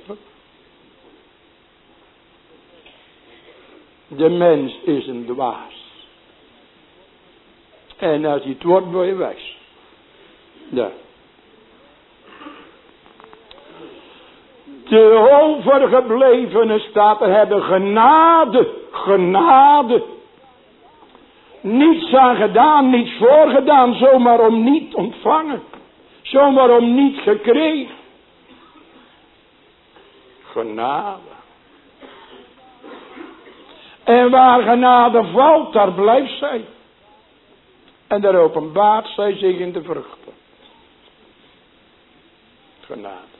Speaker 2: De mens is een dwaas. En als je het wordt, word je wijs. Ja. De overgeblevenen staat hebben genade, genade. Niets aan gedaan, niets voorgedaan, zomaar om niet ontvangen. Zomaar om niet gekregen. Genade. En waar genade valt, daar blijft zij. En daar openbaart zij zich in de vruchten. Genade.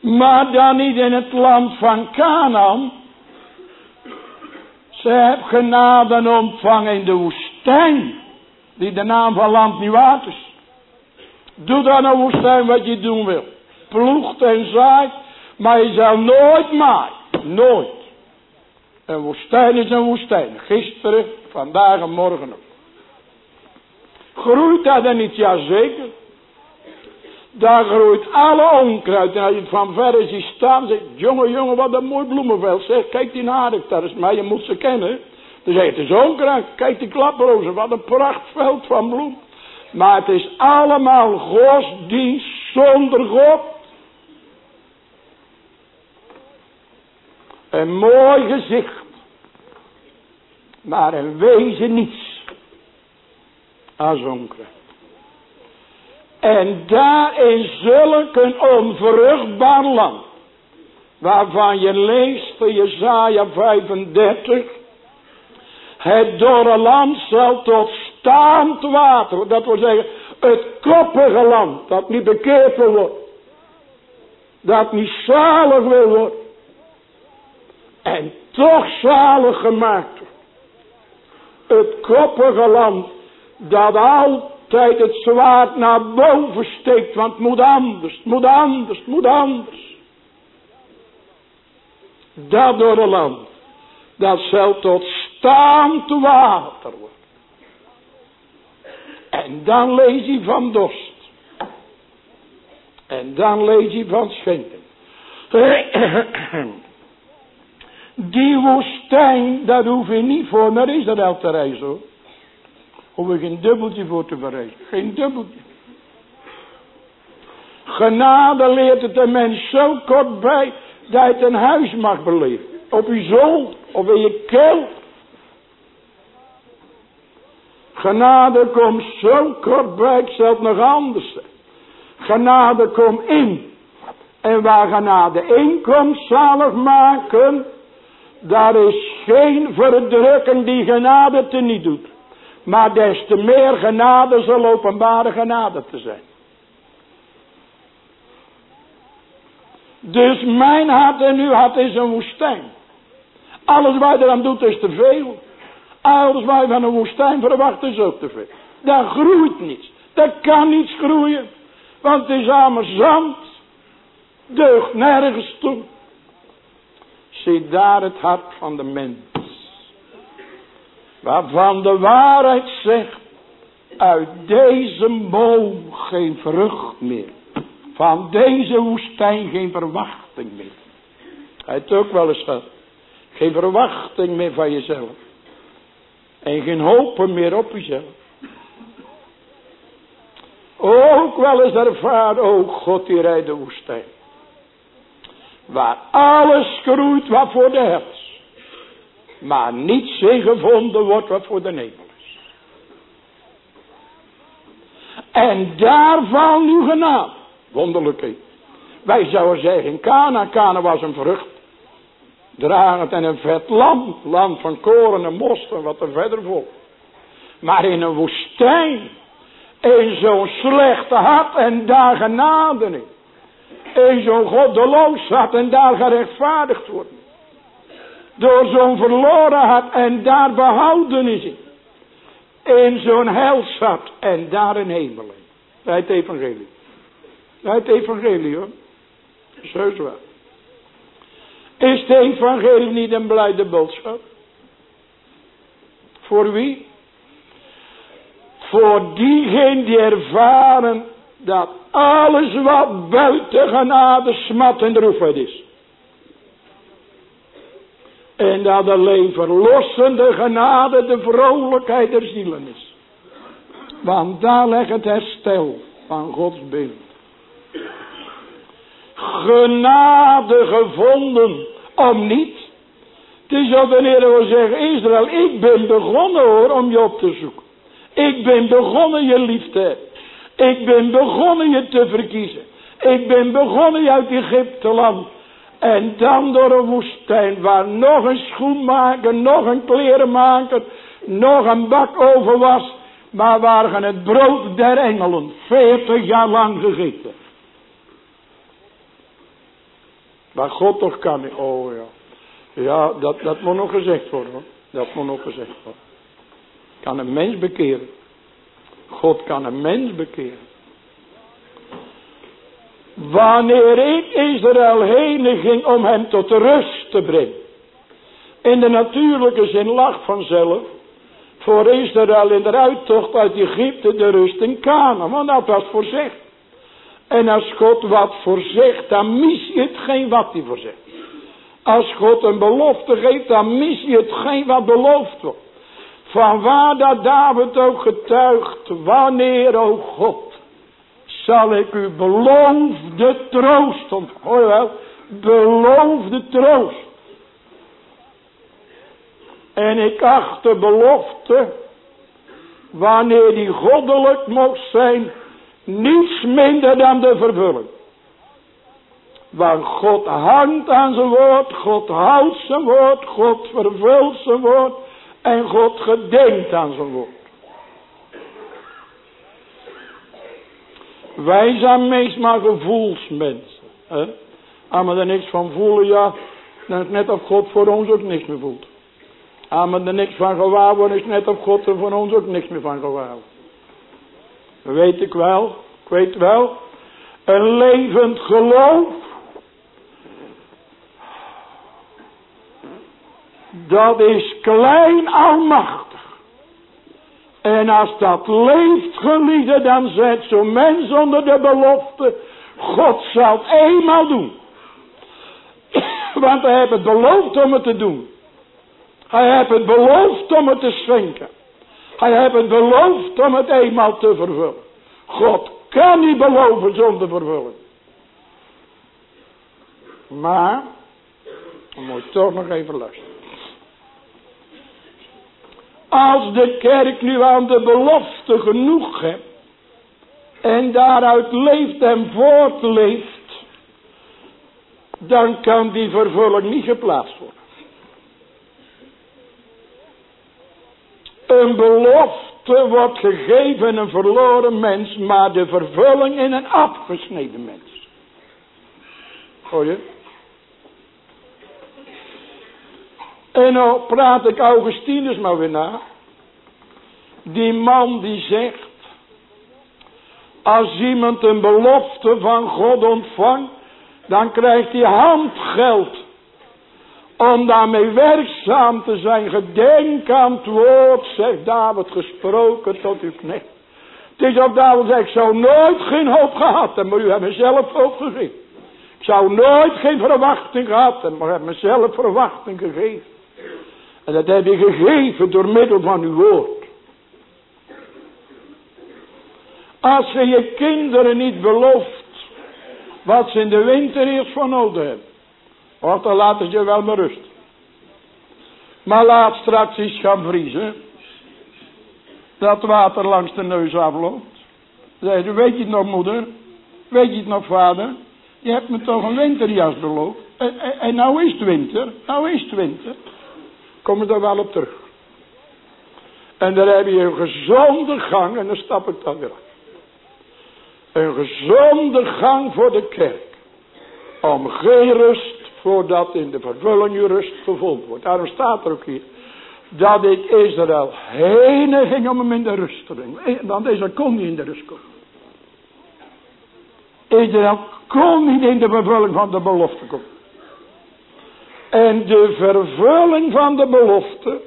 Speaker 2: Maar dan niet in het land van Canaan. Ze hebben genade ontvangen in de woestijn. Die de naam van land niet waard is. Doe dan een woestijn wat je doen wil. Ploegt en zaait. Maar je zal nooit maaien. Nooit. Een woestijn is een woestijn. Gisteren, vandaag en morgen ook. Groeit dat dan niet? Jazeker. Daar groeit alle onkruid. En als je het van verre ziet staan, zegt, jongen, jongen, wat een mooi bloemenveld. Zeg, kijk die narik daar is, maar je moet ze kennen. Dan zegt het is onkruid. Kijk die klaprozen, wat een prachtveld van bloem. Maar het is allemaal godsdienst zonder God. Een mooi gezicht. Maar een wezen niets. Als onkruid. En daar in zulk een onvruchtbaar land. Waarvan je leest in Jezaja 35. Het dorre land zal tot staand water. Dat wil zeggen het koppige land. Dat niet bekeerd worden. Dat niet zalig wil worden. En toch zalig gemaakt. Het koppige land. Dat al tijd het zwaard naar boven steekt, want het moet anders, moet anders, moet anders. Dat door land, dat zal tot staand water worden. En dan lees hij van dorst. En dan lees hij van schenken. Die woestijn, daar hoef je niet voor naar Israël te reizen hoor. Hoef je geen dubbeltje voor te bereiken. Geen dubbeltje. Genade leert het een mens zo kort bij dat je het een huis mag beleven. Op je zool of in je keel. Genade komt zo kort bij, ik zal het nog anders Genade komt in. En waar genade inkomt, zalig maken, daar is geen verdrukking die genade te niet doet. Maar des te meer genade zal openbare genade te zijn. Dus mijn hart en uw hart is een woestijn. Alles wat je eraan doet is te veel. Alles wat je van een woestijn verwacht is ook te veel. Daar groeit niets. Daar kan niets groeien. Want het is allemaal zand. Deugt nergens toe. Zie daar het hart van de mens. Waarvan de waarheid zegt. Uit deze boom geen vrucht meer. Van deze woestijn geen verwachting meer. Hij heeft ook wel eens gehad. Geen verwachting meer van jezelf. En geen hopen meer op jezelf. Ook wel eens ervaren, oh God, die rijdt de woestijn. Waar alles groeit wat voor de hels. Maar niets in gevonden wordt wat voor de hemel is. En daar valt nu genade. Wonderlijk. Wij zouden zeggen, Kana, Kana was een vrucht dragend en een vet lam. Land van koren en most en wat er verder vol. Maar in een woestijn. In zo'n slechte hart en daar genade. In zo'n goddeloos hart en daar gerechtvaardigd worden. Door zo'n verloren hart en daar behouden is in. Zo'n hart en daar een hemel in. Bij het evangelie. Bij het evangelie hoor. Zo waar. Is de evangelie niet een blijde boodschap? Voor wie? Voor diegenen die ervaren dat alles wat buiten genade smat en droefheid is. En dat alleen verlossende genade de vrolijkheid der zielen is. Want daar ligt het herstel van Gods beeld. Genade gevonden om niet. Het is dat de Heer wil zeggen, Israël, ik ben begonnen hoor om je op te zoeken. Ik ben begonnen je lief te hebben. Ik ben begonnen je te verkiezen. Ik ben begonnen uit Egypte land. En dan door een woestijn waar nog een schoenmaker, nog een klerenmaker, nog een bak over was. Maar waar het brood der engelen veertig jaar lang gegeten. Maar God toch kan. Oh ja. Ja, dat, dat moet nog gezegd worden hoor. Dat moet nog gezegd worden. Kan een mens bekeren. God kan een mens bekeren. Wanneer ik Israël heen ging om hem tot rust te brengen. In de natuurlijke zin lag vanzelf. Voor Israël in de uittocht uit Egypte de rust in Canaan. Want dat was voorzegd. En als God wat voorzegt, dan mis je hetgeen wat hij voorzegt. Als God een belofte geeft, dan mis je hetgeen wat beloofd wordt. Van waar dat David ook getuigt, wanneer, o God, zal ik u beloofde troost Hoor wel, beloofde troost. En ik acht de belofte, wanneer die goddelijk mocht zijn, niets minder dan de vervulling. Want God hangt aan zijn woord, God houdt zijn woord, God vervult zijn woord en God gedenkt aan zijn woord. Wij zijn meestal gevoelsmensen. Hè? Als we er niks van voelen, ja, dan is het net of God voor ons ook niks meer voelt. Als we er niks van gewaar worden, is het net of God er voor ons ook niks meer van gewaar. Weet ik wel, ik weet wel, een levend geloof dat is klein almachtig. En als dat leeft gelieden, dan zet zo'n mens onder de belofte, God zal het eenmaal doen. Want hij heeft het beloofd om het te doen. Hij heeft het beloofd om het te schenken. Hij heeft het beloofd om het eenmaal te vervullen. God kan niet beloven zonder vervullen. Maar, moet toch nog even luisteren. Als de kerk nu aan de belofte genoeg hebt. En daaruit leeft en voortleeft. Dan kan die vervulling niet geplaatst worden. Een belofte wordt gegeven in een verloren mens. Maar de vervulling in een afgesneden mens. Hoor je? En nou praat ik Augustinus maar weer na. Die man die zegt. Als iemand een belofte van God ontvangt. Dan krijgt hij handgeld. Om daarmee werkzaam te zijn. Gedenk aan het woord. Zegt David gesproken tot uw knecht. Het is op David zegt. Ik zou nooit geen hoop gehad hebben. Maar u hebt mezelf hoop gezien. Ik zou nooit geen verwachting gehad hebben. Maar u hebt mezelf verwachting gegeven. En dat heb je gegeven door middel van uw woord. Als je je kinderen niet belooft wat ze in de winter eerst van nodig hebben. Of dan laten ze wel maar rust. Maar laat straks iets gaan vriezen. Dat water langs de neus afloopt. Zeg weet je het nog moeder? Weet je het nog vader? Je hebt me toch een winterjas beloofd. En, en, en nou is het winter. Nou is het winter. Kom er wel op terug. En dan heb je een gezonde gang en dan stap ik dan weer af. Een gezonde gang voor de kerk. Om geen rust voordat in de vervulling je rust gevonden wordt. Daarom staat er ook hier. Dat ik Israël heen ging om hem in de rust te brengen. Want Israël kon niet in de rust komen. Israël kon niet in de vervulling van de belofte komen. En de vervulling van de belofte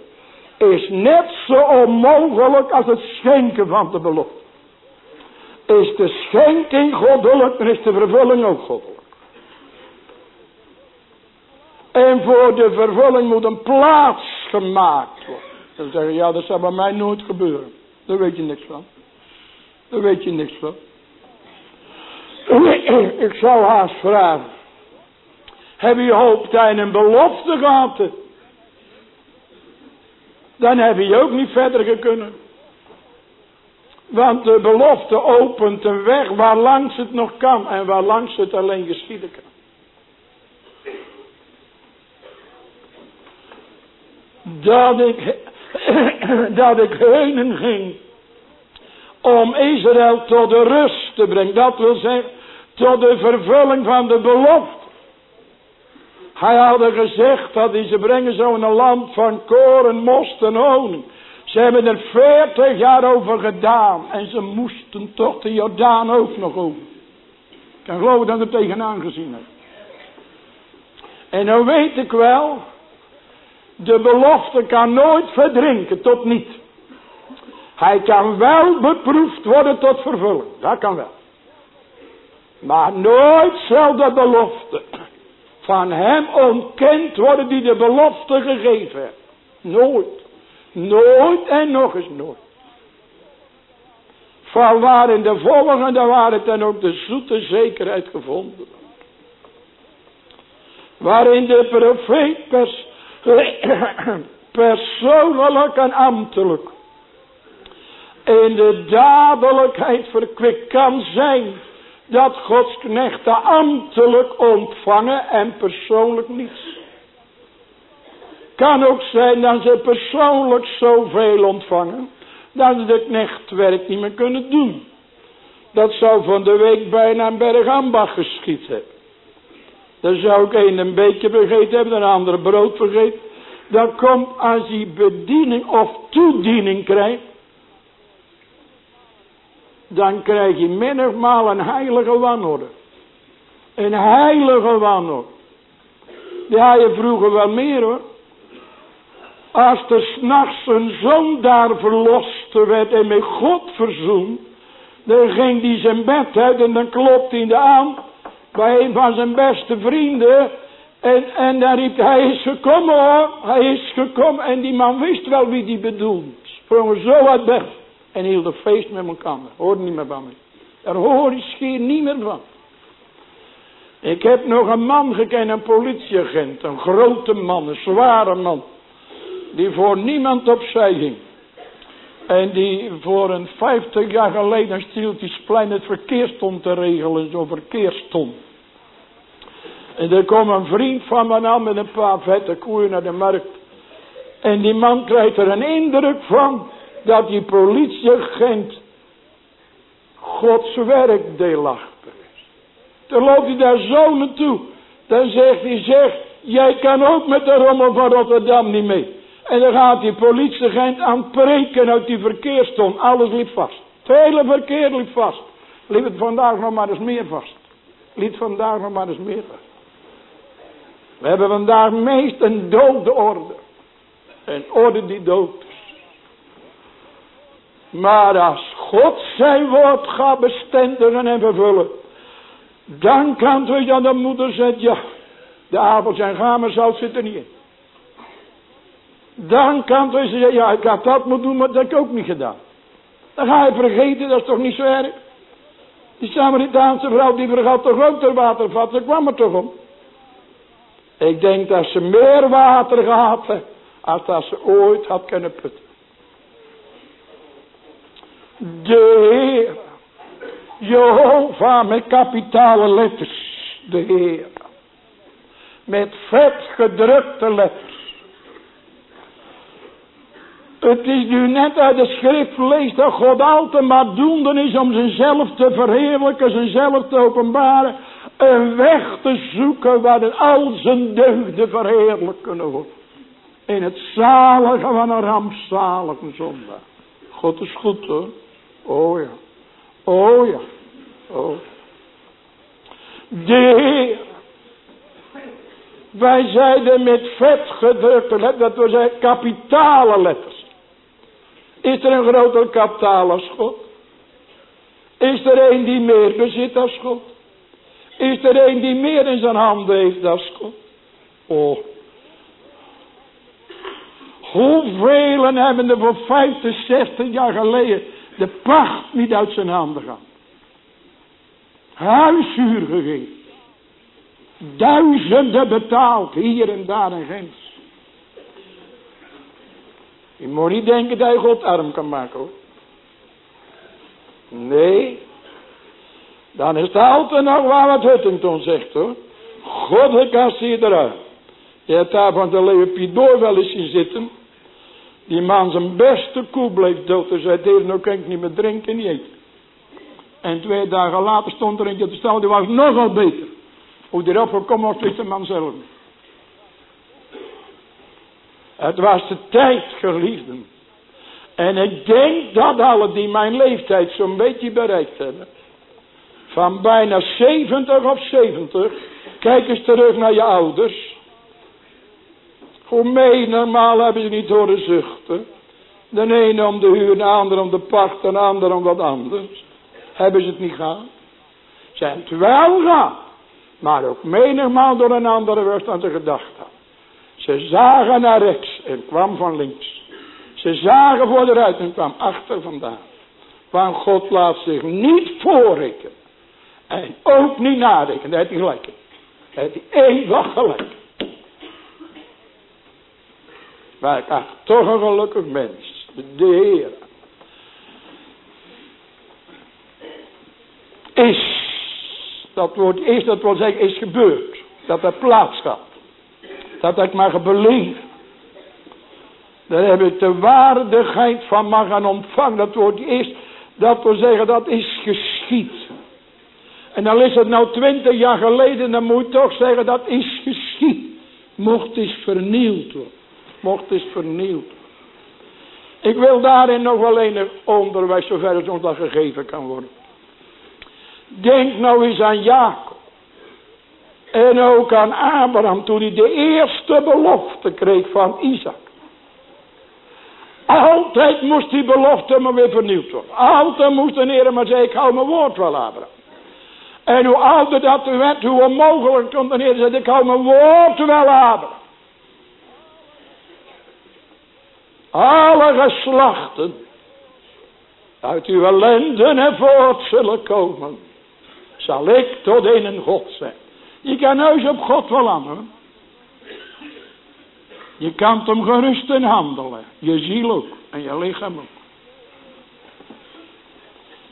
Speaker 2: is net zo onmogelijk als het schenken van de belofte. Is de schenking goddelijk, dan is de vervulling ook goddelijk. En voor de vervulling moet een plaats gemaakt worden. Dan zeggen, ja dat zal bij mij nooit gebeuren. Daar weet je niks van. Daar weet je niks van. Ik zou haast vragen. Heb je hoop dat een belofte gehad Dan heb je ook niet verder kunnen. Want de belofte opent een weg waar langs het nog kan en waar langs het alleen geschieden kan. Dat ik, dat ik heen ging om Israël tot de rust te brengen. Dat wil zeggen, tot de vervulling van de belofte. Hij had gezegd dat hij ze brengen zou in een land van koren, most en honing. Ze hebben er veertig jaar over gedaan. En ze moesten toch de Jordaan ook nog over. Ik kan geloven dat ik er tegenaan gezien heb. En dan weet ik wel. De belofte kan nooit verdrinken, tot niet. Hij kan wel beproefd worden tot vervulling. Dat kan wel. Maar nooit zal de belofte van hem ontkend worden die de belofte gegeven. Nooit. Nooit en nog eens nooit. Van waar in de volgende waar het dan ook de zoete zekerheid gevonden Waarin de profeet pers persoonlijk en ambtelijk in de dadelijkheid verkwikt kan zijn dat Gods knechten ambtelijk ontvangen en persoonlijk niets. Kan ook zijn dat ze persoonlijk zoveel ontvangen dat ze het knechtwerk niet meer kunnen doen. Dat zou van de week bijna een bergambach geschiet hebben. Dan zou ik een een beetje vergeten hebben, een andere brood vergeten. Dan komt als hij bediening of toediening krijgt. Dan krijg je menigmaal een heilige wanorde. Een heilige wanorde. Had je vroeger wel meer hoor. Als er s'nachts een zondaar verlost werd en met God verzoend. Dan ging hij zijn bed uit en dan klopte hij aan bij een van zijn beste vrienden. En, en dan riep hij, hij is gekomen hoor, hij is gekomen. En die man wist wel wie die bedoelde. Sprongen zo uit bed en hield een feest met elkaar. Hoorde niet meer van me. Daar hoor je schier niet meer van. Ik heb nog een man gekend, een politieagent. Een grote man, een zware man. Die voor niemand opzij ging. En die voor een vijftig jaar geleden Stieltjesplein het verkeer stond te regelen. Zo'n verkeerstond. En er komt een vriend van me aan met een paar vette koeien naar de markt. En die man krijgt er een indruk van dat die politieagent Gods werk deelachtig is. Dan loopt hij daar zo naartoe. Dan zegt hij, zeg, jij kan ook met de rommel van Rotterdam niet mee. En dan gaat die politieagent aan preken uit die verkeerston. Alles liep vast. Het hele verkeer liep vast. Liep het vandaag nog maar eens meer vast. Liep vandaag nog maar eens meer vast. We hebben vandaag meest een dode orde. Een orde die dood is. Maar als God zijn woord gaat bestendigen en vervullen. Dan kan het aan de moeder zeggen. Ja, de avond zijn gamen zout zit er niet in. Dan kan het zeggen. Ja, ik had dat moeten doen, maar dat heb ik ook niet gedaan. Dan ga je vergeten, dat is toch niet zo erg. Die Samaritaanse vrouw die vergat toch ook ter watervat. Daar kwam er toch om. Ik denk dat ze meer water gehad heeft. Als dat ze ooit had kunnen putten. De Heer. Jehovah met kapitale letters. De Heer. Met vet gedrukte letters. Het is nu net uit de schrift leest dat God altijd maar doende is om zichzelf te verheerlijken, zichzelf te openbaren. Een weg te zoeken waarin al zijn deugden verheerlijk kunnen worden. In het zalige van een rampzalige zondag. God is goed hoor. Oh ja. Oh ja. Oh. De Heer. Wij zeiden met vet gedrukte letters, dat we zeggen kapitale letters. Is er een groter kapitaal als God? Is er een die meer bezit als God? Is er een die meer in zijn handen heeft als God? Oh. Hoeveel hebben er voor 50, 60 jaar geleden de pacht niet uit zijn handen gehad. Huishuur gegeven. Duizenden betaald hier en daar en Gens. Je moet niet denken dat je God arm kan maken hoor. Nee. Dan is het altijd nog waar wat Huttington zegt hoor. Als je eruit. Je hebt daar van de Leopidoor wel eens zien zitten. Die man zijn beste koe bleef dood. Dus hij deed nou kan ik niet meer drinken niet eten. En twee dagen later stond er eentje te staan. Die was nogal beter. Hoe die erop gekomen was, wist de man zelf niet. Het was de tijd, geliefden. En ik denk dat alle die mijn leeftijd zo'n beetje bereikt hebben. Van bijna 70 of 70. Kijk eens terug naar je ouders. Hoe mee normaal hebben ze niet horen zuchten. De ene om de huur, de andere om de pacht, de andere om wat anders. Hebben ze het niet gehad? Ze hebben het wel gehad. Maar ook menigmaal door een andere werd dan ze gedacht hadden. Ze zagen naar rechts en kwam van links. Ze zagen voor de ruit en kwam achter vandaan. Want God laat zich niet voorrekenen. En ook niet nadenken. Dat heeft hij gelijk. Dat heeft hij eeuwig gelijk. Maar ik acht toch een gelukkig mens. De Heer. Is. Dat woord is, dat wil zeggen, is gebeurd. Dat er plaats gehad. Dat ik maar beleefd. Daar heb ik de waardigheid van mag gaan ontvangen. Dat woord is, dat wil zeggen, dat is geschied. En al is het nou twintig jaar geleden, dan moet je toch zeggen, dat is geschied. Mocht is vernieuwd worden. Mocht is vernieuwd Ik wil daarin nog wel een onderwijs, zover het ons dat gegeven kan worden. Denk nou eens aan Jacob. En ook aan Abraham toen hij de eerste belofte kreeg van Isaac. Altijd moest die belofte maar weer vernieuwd worden. Altijd moest de Heer maar zeggen, ik hou mijn woord wel, Abraham. En hoe ouder dat werd, hoe onmogelijk komt de Heer zeggen, ik hou mijn woord wel, Abraham. Alle geslachten uit uw ellende voort zullen komen, zal ik tot een God zijn. Je kan huis op God wel. Je kan hem gerust in handelen. Je ziel ook. En je lichaam ook.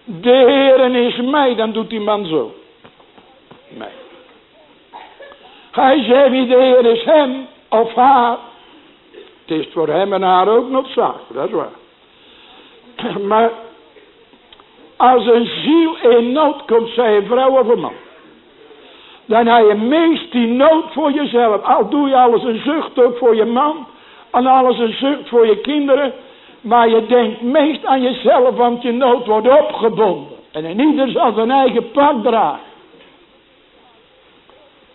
Speaker 2: De Heer is mij, dan doet die man zo. Mij. Hij zegt niet de Heer is hem of haar. Is voor hem en haar ook noodzakelijk, dat is waar. Maar als een ziel in nood komt, zij een vrouw of een man. Dan heb je meest die nood voor jezelf. Al doe je alles een zucht ook voor je man. En alles een zucht voor je kinderen. Maar je denkt meest aan jezelf, want je nood wordt opgebonden. En ieder zal zijn eigen pak dragen.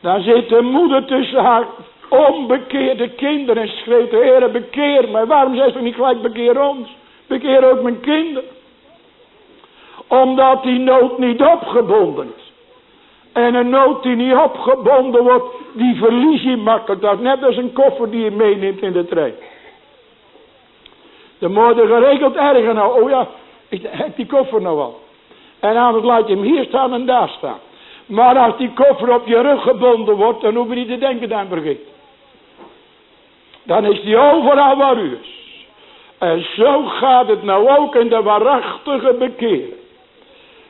Speaker 2: Daar zit een moeder tussen haar onbekeerde kinderen en schreeuwt de Heer bekeer mij. Waarom zegt ze niet gelijk bekeer ons? Bekeer ook mijn kinderen. Omdat die nood niet opgebonden is. En een nood die niet opgebonden wordt, die verlies je makkelijk. Net als een koffer die je meeneemt in de trein. De moeder geregeld erger nou. Oh ja, ik heb die koffer nou al. En anders laat je hem hier staan en daar staan. Maar als die koffer op je rug gebonden wordt, dan hoef je niet te denken vergeten. Dan is die overal waar u is. En zo gaat het nou ook in de waarachtige bekering.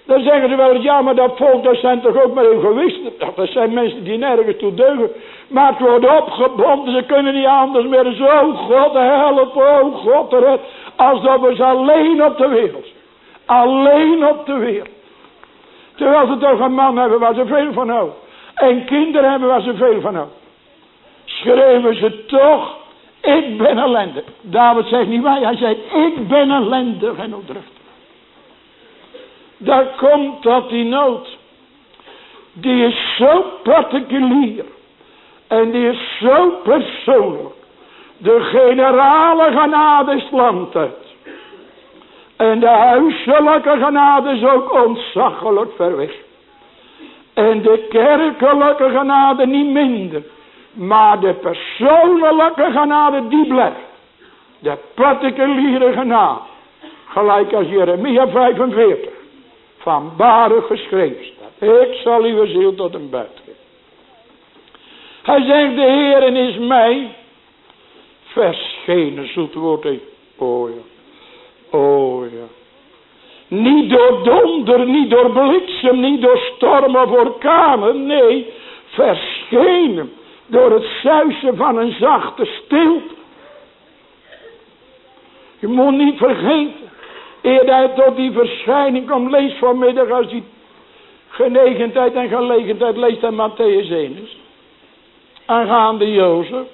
Speaker 2: Dan zeggen ze wel ja maar dat volk dat zijn toch ook maar egoïsten. Dat zijn mensen die nergens toe deugen. Maar het wordt opgebonden, ze kunnen niet anders meer. Zo God help, oh God red. Alsof we ze alleen op de wereld Alleen op de wereld. Terwijl ze toch een man hebben waar ze veel van houden. En kinderen hebben waar ze veel van houden. Schreven ze toch, ik ben ellendig. David zegt niet wij, hij zegt ik ben ellendig en opdrucht. Daar komt dat die nood. Die is zo particulier. En die is zo persoonlijk. De generale genade is land uit. En de huiselijke genade is ook ontzaglijk ver En de kerkelijke genade niet minder. Maar de persoonlijke genade die blijft. De particuliere genade. Gelijk als Jeremia 45 van Baruch geschreven staat. Ik zal uw ziel tot een buit geven. Hij zegt, de Heer is mij verschenen, zoet woord. Oh ja, oh ja. Niet door donder, niet door bliksem, niet door storm of orkanen, nee, verschenen door het zuisen van een zachte stilte. Je moet niet vergeten, Eer hij tot die verschijning komt, lees vanmiddag als die genegenheid en gelegenheid leest aan Matthäus 1 is. Aangaande Jozef.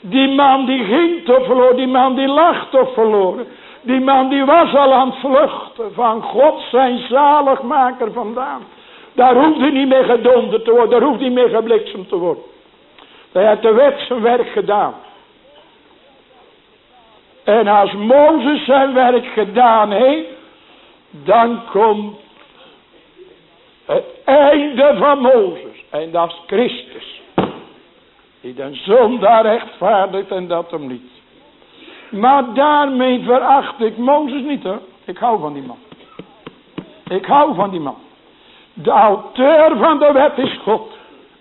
Speaker 2: Die man die ging toch verloren, die man die lag toch verloren. Die man die was al aan het vluchten van God zijn zaligmaker vandaan. Daar hoeft hij niet meer gedonderd te worden, daar hoeft niet meer gebliksemd te worden. Hij heeft de wet zijn werk gedaan. En als Mozes zijn werk gedaan heeft, dan komt einde van Mozes. En dat is Christus. Die den zondaar rechtvaardigt en dat hem niet. Maar daarmee veracht ik Mozes niet hoor. Ik hou van die man. Ik hou van die man. De auteur van de wet is God.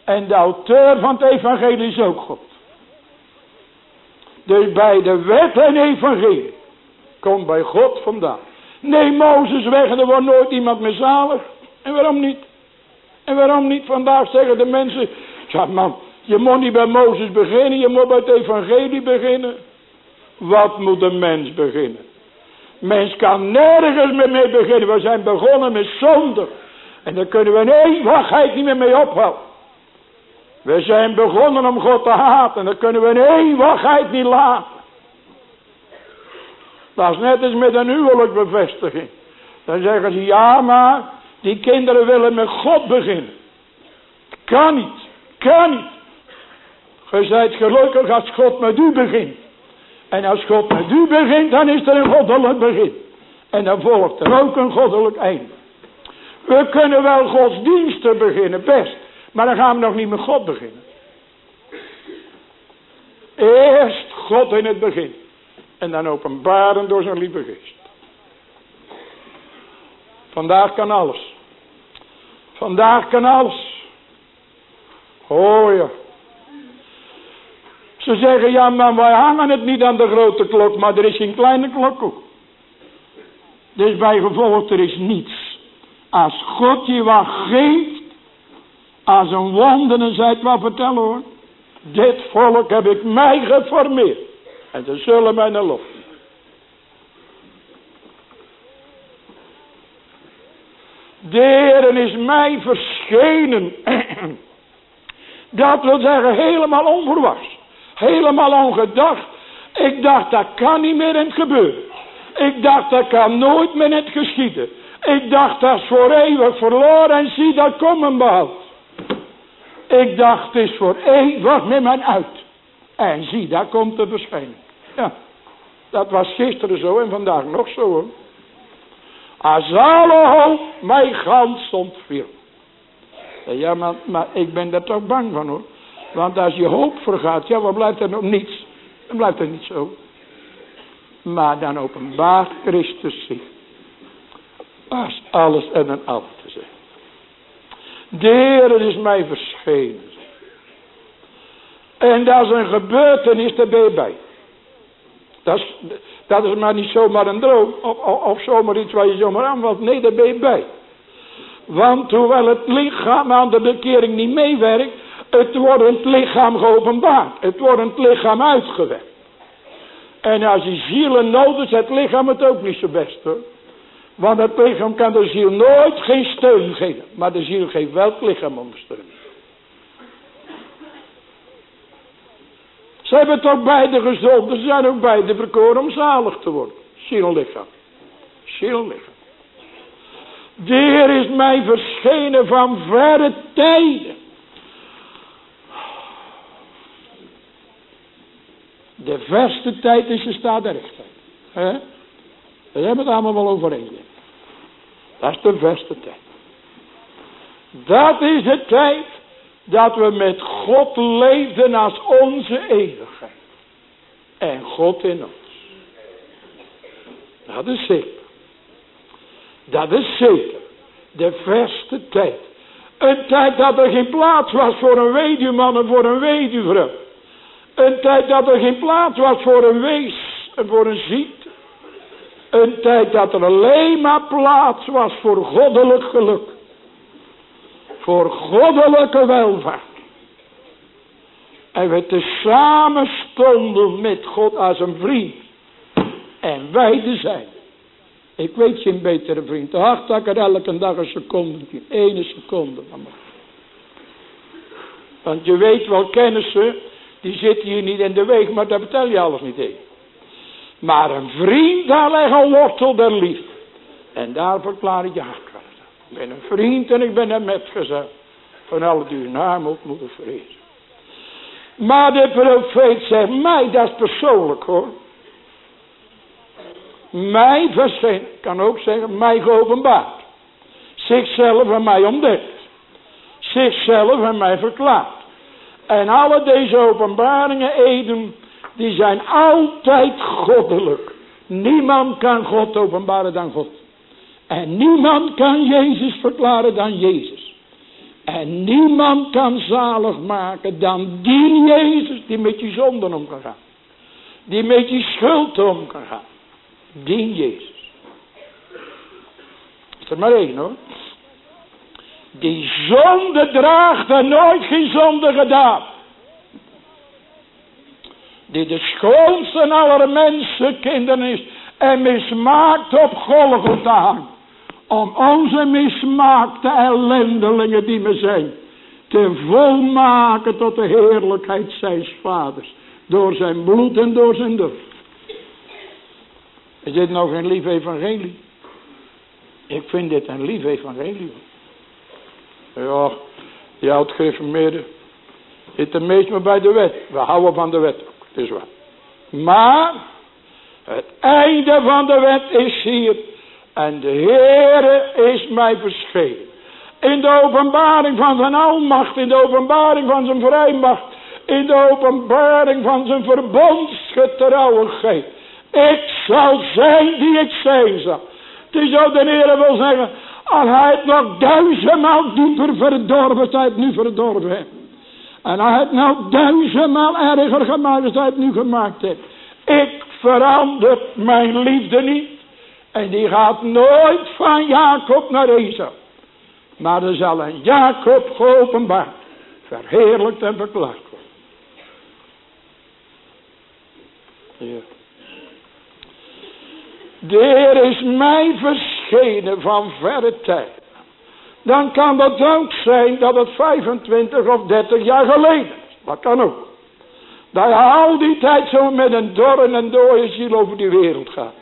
Speaker 2: En de auteur van het evangelie is ook God. Dus bij de wet en evangelie komt bij God vandaan. Nee, Mozes weg en er wordt nooit iemand meer zalig. En waarom niet? En waarom niet? Vandaag zeggen de mensen, ja man, je moet niet bij Mozes beginnen, je moet bij het evangelie beginnen. Wat moet een mens beginnen? Mens kan nergens meer mee beginnen. We zijn begonnen met zonde. En daar kunnen we in eeuwigheid niet meer mee ophouden. We zijn begonnen om God te haten. En dat kunnen we in eeuwigheid niet laten. Dat is net als met een huwelijkbevestiging. Dan zeggen ze, ja maar, die kinderen willen met God beginnen. Kan niet, kan niet. Je zijt gelukkig als God met u begint. En als God met u begint, dan is er een goddelijk begin. En dan volgt er ook een goddelijk einde. We kunnen wel godsdiensten beginnen, best. Maar dan gaan we nog niet met God beginnen. Eerst God in het begin. En dan openbaren door zijn lieve geest. Vandaag kan alles. Vandaag kan alles. Oh ja. Ze zeggen, ja maar wij hangen het niet aan de grote klok, maar er is geen kleine klok ook. Dus bij gevolg, er is niets. Als God je wat geeft, als een wonderen zijt wat vertellen hoor. Dit volk heb ik mij geformeerd. En ze zullen mij naar lof. Is mij verschenen. Dat wil zeggen helemaal onverwachts. Helemaal ongedacht. Ik dacht dat kan niet meer in het gebeuren. Ik dacht dat kan nooit meer in het geschieden. Ik dacht dat is voor eeuwig verloren en zie dat komen behoud. Ik dacht het is voor eeuwig met mijn uit. En zie daar komt de verschijning. Ja, dat was gisteren zo en vandaag nog zo hoor. Alle hoop mij ontviel. Ja, maar, ik ben er toch bang van hoor. Want als je hoop vergaat, ja, wat blijft er nog niets? Dan blijft er niet zo. Maar dan openbaart Christus zich. Als alles en een zijn. De Heer is mij verschenen. En dat is een gebeurtenis, daar ben je bij. Dat is, dat is maar niet zomaar een droom. Of, of, zomaar iets waar je zomaar aanvalt. Nee, daar ben je bij. Want hoewel het lichaam aan de bekering niet meewerkt. Het wordt het lichaam geopenbaard. Het wordt het lichaam uitgewerkt. En als je ziel in nood is, het lichaam het ook niet zo best hoor. Want het lichaam kan de ziel nooit geen steun geven. Maar de ziel geeft wel het lichaam ondersteuning. Ze hebben toch beide gezond. Ze zijn ook beide verkoren om zalig te worden. Ziel en lichaam. Ziel en lichaam. Heer is mij verschenen van verre tijden. De verste tijd is de staat der rechtheid. He? We hebben het allemaal wel overeen. Dat is de verste tijd. Dat is de tijd dat we met God leefden als onze eeuwigheid. En God in ons. Dat is zeker. Dat is zeker. De verste tijd. Een tijd dat er geen plaats was voor een weduwman en voor een weduwvrouw. Een tijd dat er geen plaats was voor een wees en voor een ziekte. Een tijd dat er alleen maar plaats was voor goddelijk geluk. Voor goddelijke welvaart. En we tezamen stonden met God als een vriend. En wij de zijn. Ik weet geen betere vriend. De hart ik er elke dag een seconde, ene seconde van. Want je weet wel kennissen, die zitten hier niet in de weg, maar daar vertel je alles niet in. Maar een vriend, daar ligt een wortel der liefde. En daar verklaar ik je hart Ik ben een vriend en ik ben een metgezel. Van alle die naam ook moeten vrezen. Maar de profeet zegt, mij, dat is persoonlijk hoor. Mij verscheen, kan ook zeggen, mij geopenbaard. Zichzelf en mij ontdekt. zichzelf en mij verklaart. En alle deze openbaringen, Eden, die zijn altijd goddelijk. Niemand kan God openbaren dan God. En niemand kan Jezus verklaren dan Jezus. En niemand kan zalig maken dan die Jezus die met je zonden om kan gaan. Die met je schuld om kan gaan. Die Jezus. Is er maar één hoor. Die zonde draagt en nooit geen zonde gedaan. Die de schoonste aller mensen kinderen is. En mismaakt op Golgotha. Om onze mismaakte ellendelingen die we zijn. Te volmaken tot de heerlijkheid zijns vaders. Door zijn bloed en door zijn dood. Is dit nog een lief evangelie? Ik vind dit een lief evangelie. Ja, die oud gereformeerde. Zit er meestal bij de wet. We houden van de wet is waar. Maar. Het einde van de wet is hier. En de Heere is mij verschenen. In de openbaring van zijn almacht. In de openbaring van zijn vrijmacht. In de openbaring van zijn verbondsgetrouwigheid. Ik zal zijn die ik zijn zal. Het de Heer wil zeggen. Als hij het nog duizendmaal dieper verdorven, zou het nu verdorven hebben. En hij het nou duizendmaal erger gemaakt, als hij het nu gemaakt heeft. Ik verander mijn liefde niet. En die gaat nooit van Jacob naar Esau. Maar er zal een Jacob geopenbaard, verheerlijkt en verklaard worden. Ja. Is mij verschenen van verre tijd. Dan kan dat ook zijn dat het 25 of 30 jaar geleden is. Dat kan ook. Dat je al die tijd zo met een dorre en dode ziel over die wereld gaat.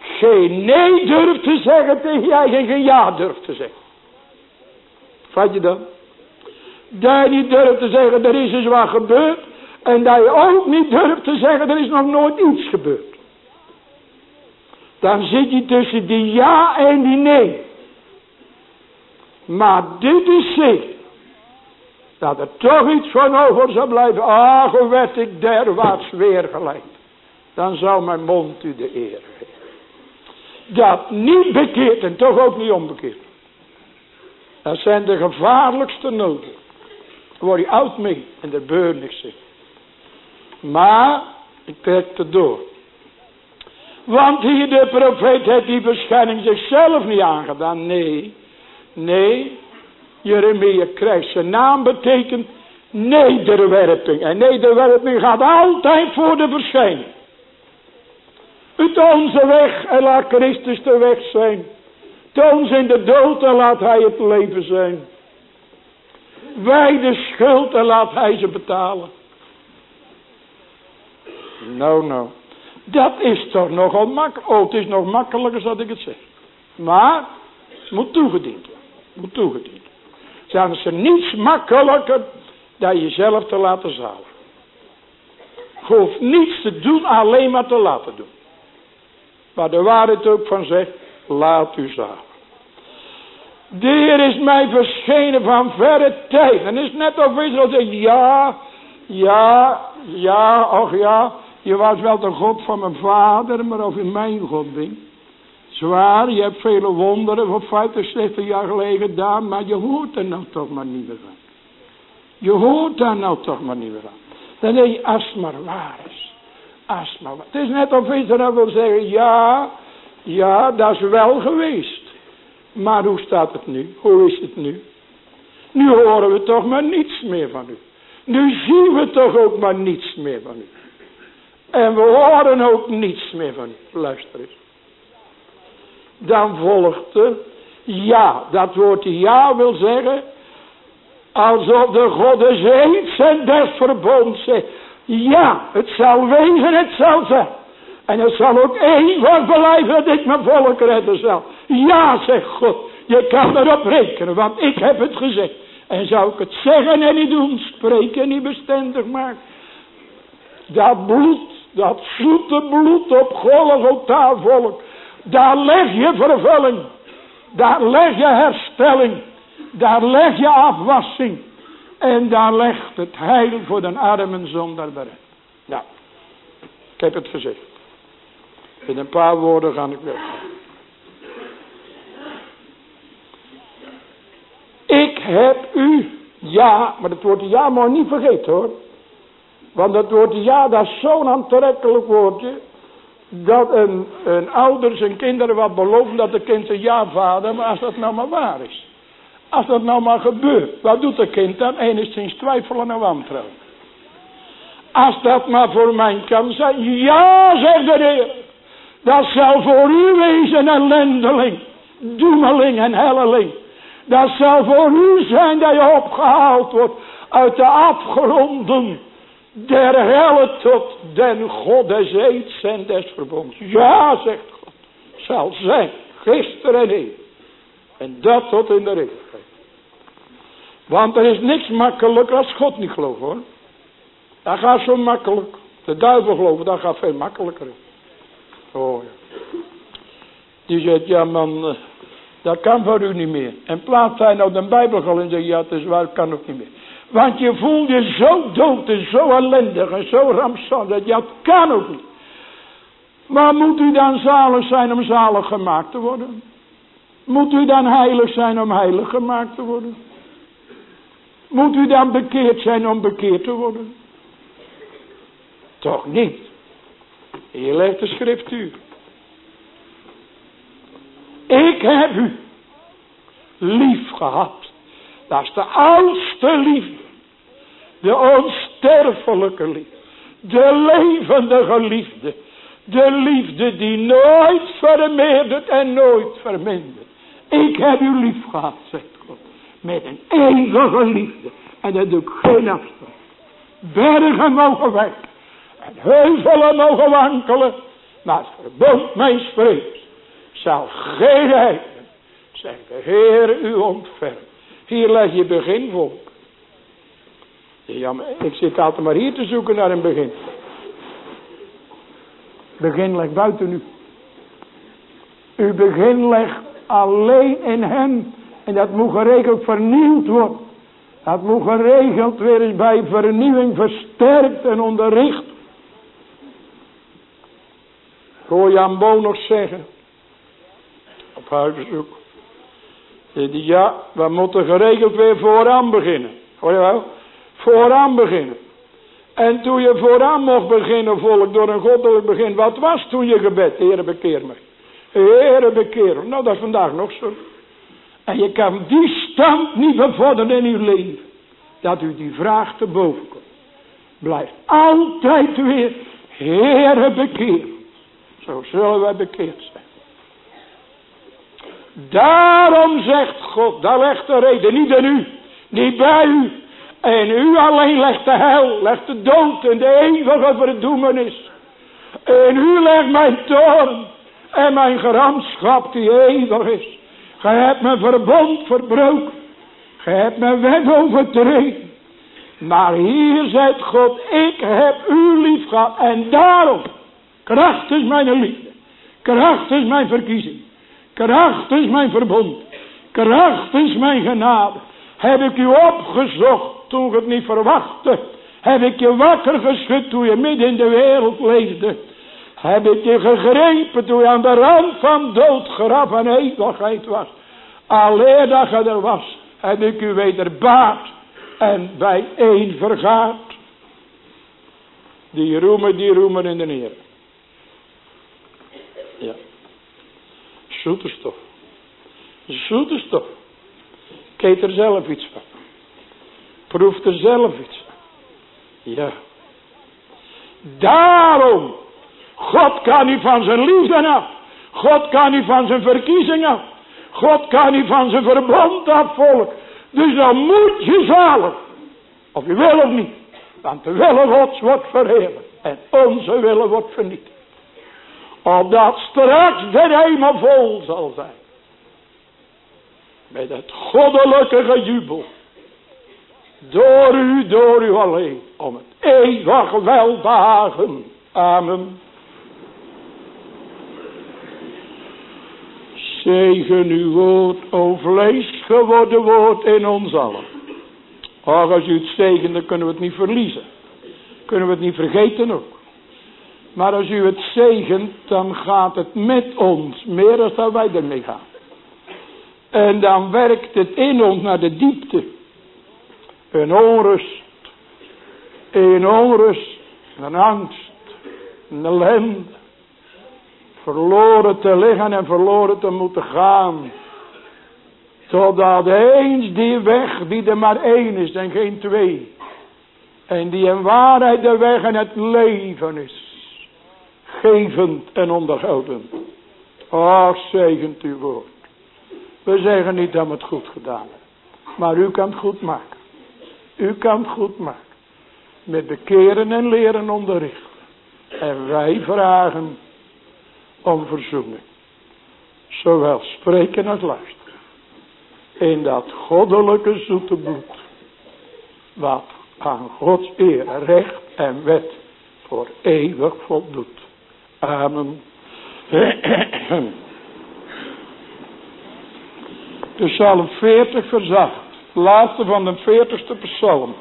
Speaker 2: Geen nee durft te zeggen tegen jij en geen ja durft te zeggen. Vat je dat? Dat je niet durft te zeggen er is eens wat gebeurd. En dat je ook niet durft te zeggen er is nog nooit iets gebeurd. Dan zit je tussen die ja en die nee. Maar dit is zeker. Dat er toch iets van over zou blijven. Ach, werd ik derwaarts weer geleid. Dan zou mijn mond u de eer geven. Dat niet bekeerd en toch ook niet onbekeerd. Dat zijn de gevaarlijkste noden. Daar word je oud mee en er beurt niks. Maar, ik trek het door. Want hier de profeet heeft die verschijning zichzelf niet aangedaan. Nee, nee. Jeremia krijgt zijn naam betekent nederwerping. En nederwerping gaat altijd voor de verschijning. Uit onze weg en laat Christus de weg zijn. Toon in de dood en laat hij het leven zijn. Wij de schuld en laat hij ze betalen. Nou, nou. Dat is toch nogal makkelijk. Oh, het is nog makkelijker dan ik het zeg. Maar, het moet toegediend toegediend is er niets makkelijker dan jezelf te laten zalen. Je hoeft niets te doen, alleen maar te laten doen. Waar de waarheid ook van zegt, laat u zalen. De Heer is mij verschenen van verre tijd. En is net of Israël zegt, ja, ja, ja, och ja. Je was wel de God van mijn vader, maar of je mijn God bent. Zwaar, je hebt vele wonderen voor 50, 60 jaar geleden gedaan, maar je hoort er nou toch maar niet meer van. Je hoort daar nou toch maar niet meer van. Dan denk je, als maar waar is. Het maar. Het is net of Israël wil zeggen, ja, ja, dat is wel geweest. Maar hoe staat het nu? Hoe is het nu? Nu horen we toch maar niets meer van u. Nu zien we toch ook maar niets meer van u. En we horen ook niets meer van u. Luister eens. Dan volgt er ja. Dat woord ja wil zeggen. Alsof de God des heets en des verbonds. Ja, het zal wezen, het zal zijn. En het zal ook één van blijven dat ik mijn volk redden zal. Ja, zegt God. Je kan erop rekenen, want ik heb het gezegd. En zou ik het zeggen en niet doen, spreken en niet bestendig maken. Dat bloed dat zoete bloed op Golgotha volk. Daar leg je vervulling. Daar leg je herstelling. Daar leg je afwassing. En daar legt het heil voor de armen zonder bereid. Nou, ik heb het gezegd. In een paar woorden ga ik weg. Ik heb u, ja, maar het woord ja maar niet vergeten hoor. Want dat woord ja, dat is zo'n aantrekkelijk woordje. Dat een, een ouder zijn kinderen wat beloven dat de kind zegt ja vader, maar als dat nou maar waar is. Als dat nou maar gebeurt, wat doet het kind dan? Enigszins twijfelen en wantrouwen. Als dat maar voor mij kan zijn, ja zegt de Heer. Dat zal voor u wezen een lendeling, doemeling en helleling. Dat zal voor u zijn dat je opgehaald wordt uit de afgronden der helle tot den God eeds en des verbonds. Ja, zegt God, zal zijn, gisteren en heden. En dat tot in de eeuwigheid. Want er is niks makkelijker als God niet geloven hoor. Dat gaat zo makkelijk. De duivel geloven, dat gaat veel makkelijker. Oh ja. Die zegt, ja man, eh, dat kan voor u niet meer. En plaatst hij nou de Bijbel al en zegt, ja het is waar, kan ook niet meer. Want je voelt je zo dood en zo ellendig en zo rampzalig. Het kan ook niet. Maar moet u dan zalig zijn om zalig gemaakt te worden? Moet u dan heilig zijn om heilig gemaakt te worden? Moet u dan bekeerd zijn om bekeerd te worden? Toch niet. Hier legt de schriftuur. Ik heb u lief gehad. Dat is de oudste liefde. De onsterfelijke liefde. De levendige liefde. De liefde die nooit vermeerdert en nooit vermindert. Ik heb u lief gehad, zegt God. Met een eeuwige liefde. En dat doe ik geen afstand. Bergen mogen weg. En heuvelen mogen wankelen. Maar het verbond mijn vrees zal geen heiden. Zegt de Heer u ontfermt. Hier leg je begin, volk. Ja, maar ik zit altijd maar hier te zoeken naar een begin. Begin ligt buiten u. Uw begin ligt alleen in hem. En dat moet geregeld vernieuwd worden. Dat moet geregeld weer eens bij vernieuwing versterkt en onderricht. Ik hoor Jan Bo nog zeggen. Op huisbezoek. Ja, we moeten geregeld weer vooraan beginnen. Hoor je wel? Vooraan beginnen. En toen je vooraan mocht beginnen, volk, door een goddelijk begin. Wat was toen je gebed? Heere, bekeer me. Heere, bekeer me. Nou, dat is vandaag nog zo. En je kan die stand niet bevorderen in uw leven. Dat u die vraag te boven komt. Blijft altijd weer, Heere, bekeer. Zo zullen wij bekeerd zijn. Daarom zegt God, daar legt de reden, niet in u, niet bij u. En u alleen legt de hel, legt de dood en de eeuwige verdoemenis. En u legt mijn toorn en mijn gramschap die eeuwig is. Ge hebt mijn verbond verbroken. Ge hebt mijn wet overtreden. Maar hier zegt God, ik heb u lief gehad. En daarom, kracht is mijn liefde. Kracht is mijn verkiezing. Kracht is mijn verbond. Kracht is mijn genade. Heb ik u opgezocht toen ik het niet verwachtte. Heb ik je wakker geschud toen je midden in de wereld leefde. Heb ik je gegrepen toen je aan de rand van dood, graf en eeuwigheid was. Alleen dat je er was, heb ik u wederbaat en bij één vergaat. Die roemen, die roemen in de Heer. Ja. Zoete stof. Zoete stof. Er zelf iets van. Proef er zelf iets. Ja. Daarom. God kan niet van zijn liefde af. God kan niet van zijn verkiezing af. God kan niet van zijn verbond af, volk. Dus dan moet je zalen. Of je wil of niet. Want de wille Gods wordt verheerlijk. En onze wille wordt vernietigd. Opdat straks de hemel vol zal zijn. Met het goddelijke gejubel. Door u, door u alleen. Om het eeuwig welbehagen. Amen. Zegen uw woord, o vlees geworden woord in ons allen. Och, als u het zegent, dan kunnen we het niet verliezen. Kunnen we het niet vergeten ook. Maar als u het zegent, dan gaat het met ons, meer dan wij ermee gaan. En dan werkt het in ons naar de diepte. Een onrust. Een onrust. Een angst. Een ellende. Verloren te liggen en verloren te moeten gaan. Totdat eens die weg, die er maar één is en geen twee. En die in waarheid de weg en het leven is. Gevend en onderhoudend. Ach, zegent uw woord. We zeggen niet dat we het goed gedaan hebben. Maar u kan het goed maken. U kan goed maken. Met bekeren en leren onderrichten. En wij vragen om verzoening. Zowel spreken als luisteren. In dat goddelijke zoete bloed. Wat aan Gods eer, recht en wet voor eeuwig voldoet. Amen. De psalm 40 verzacht. Laatste van de 40ste psalm.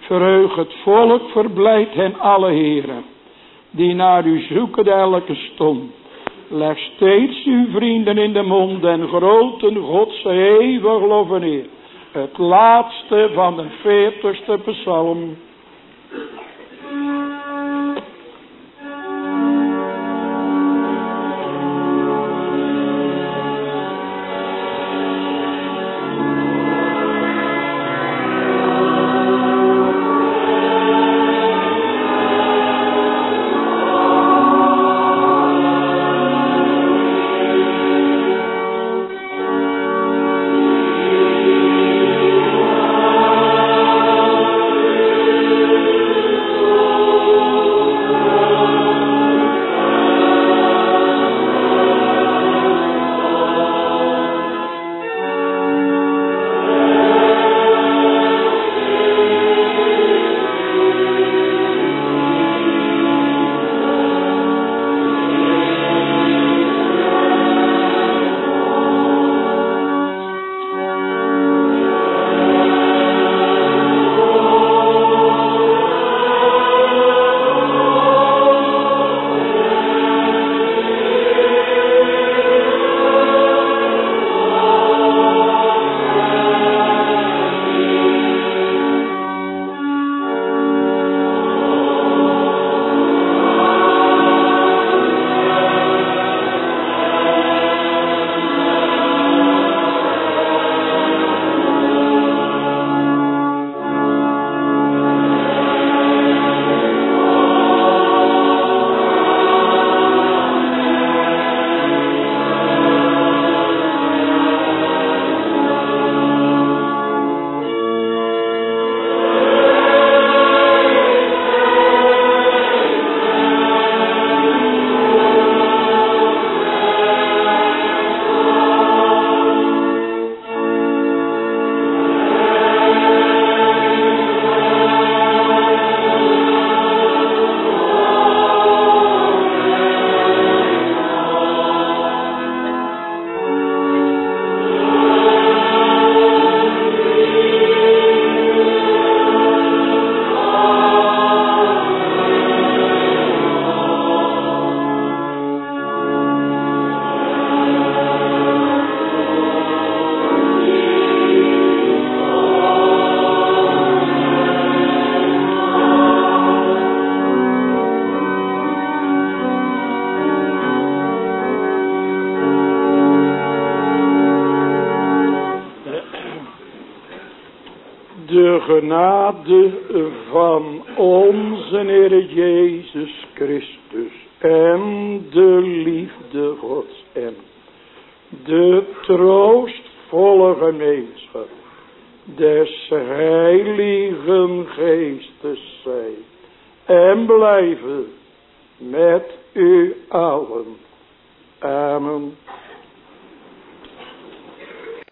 Speaker 2: Verheug het volk, verblijd hen alle heren. Die naar u zoeken elke stond. Leg steeds uw vrienden in de mond en groten Gods eeuwig loven eer. Het laatste van de 40ste psalm.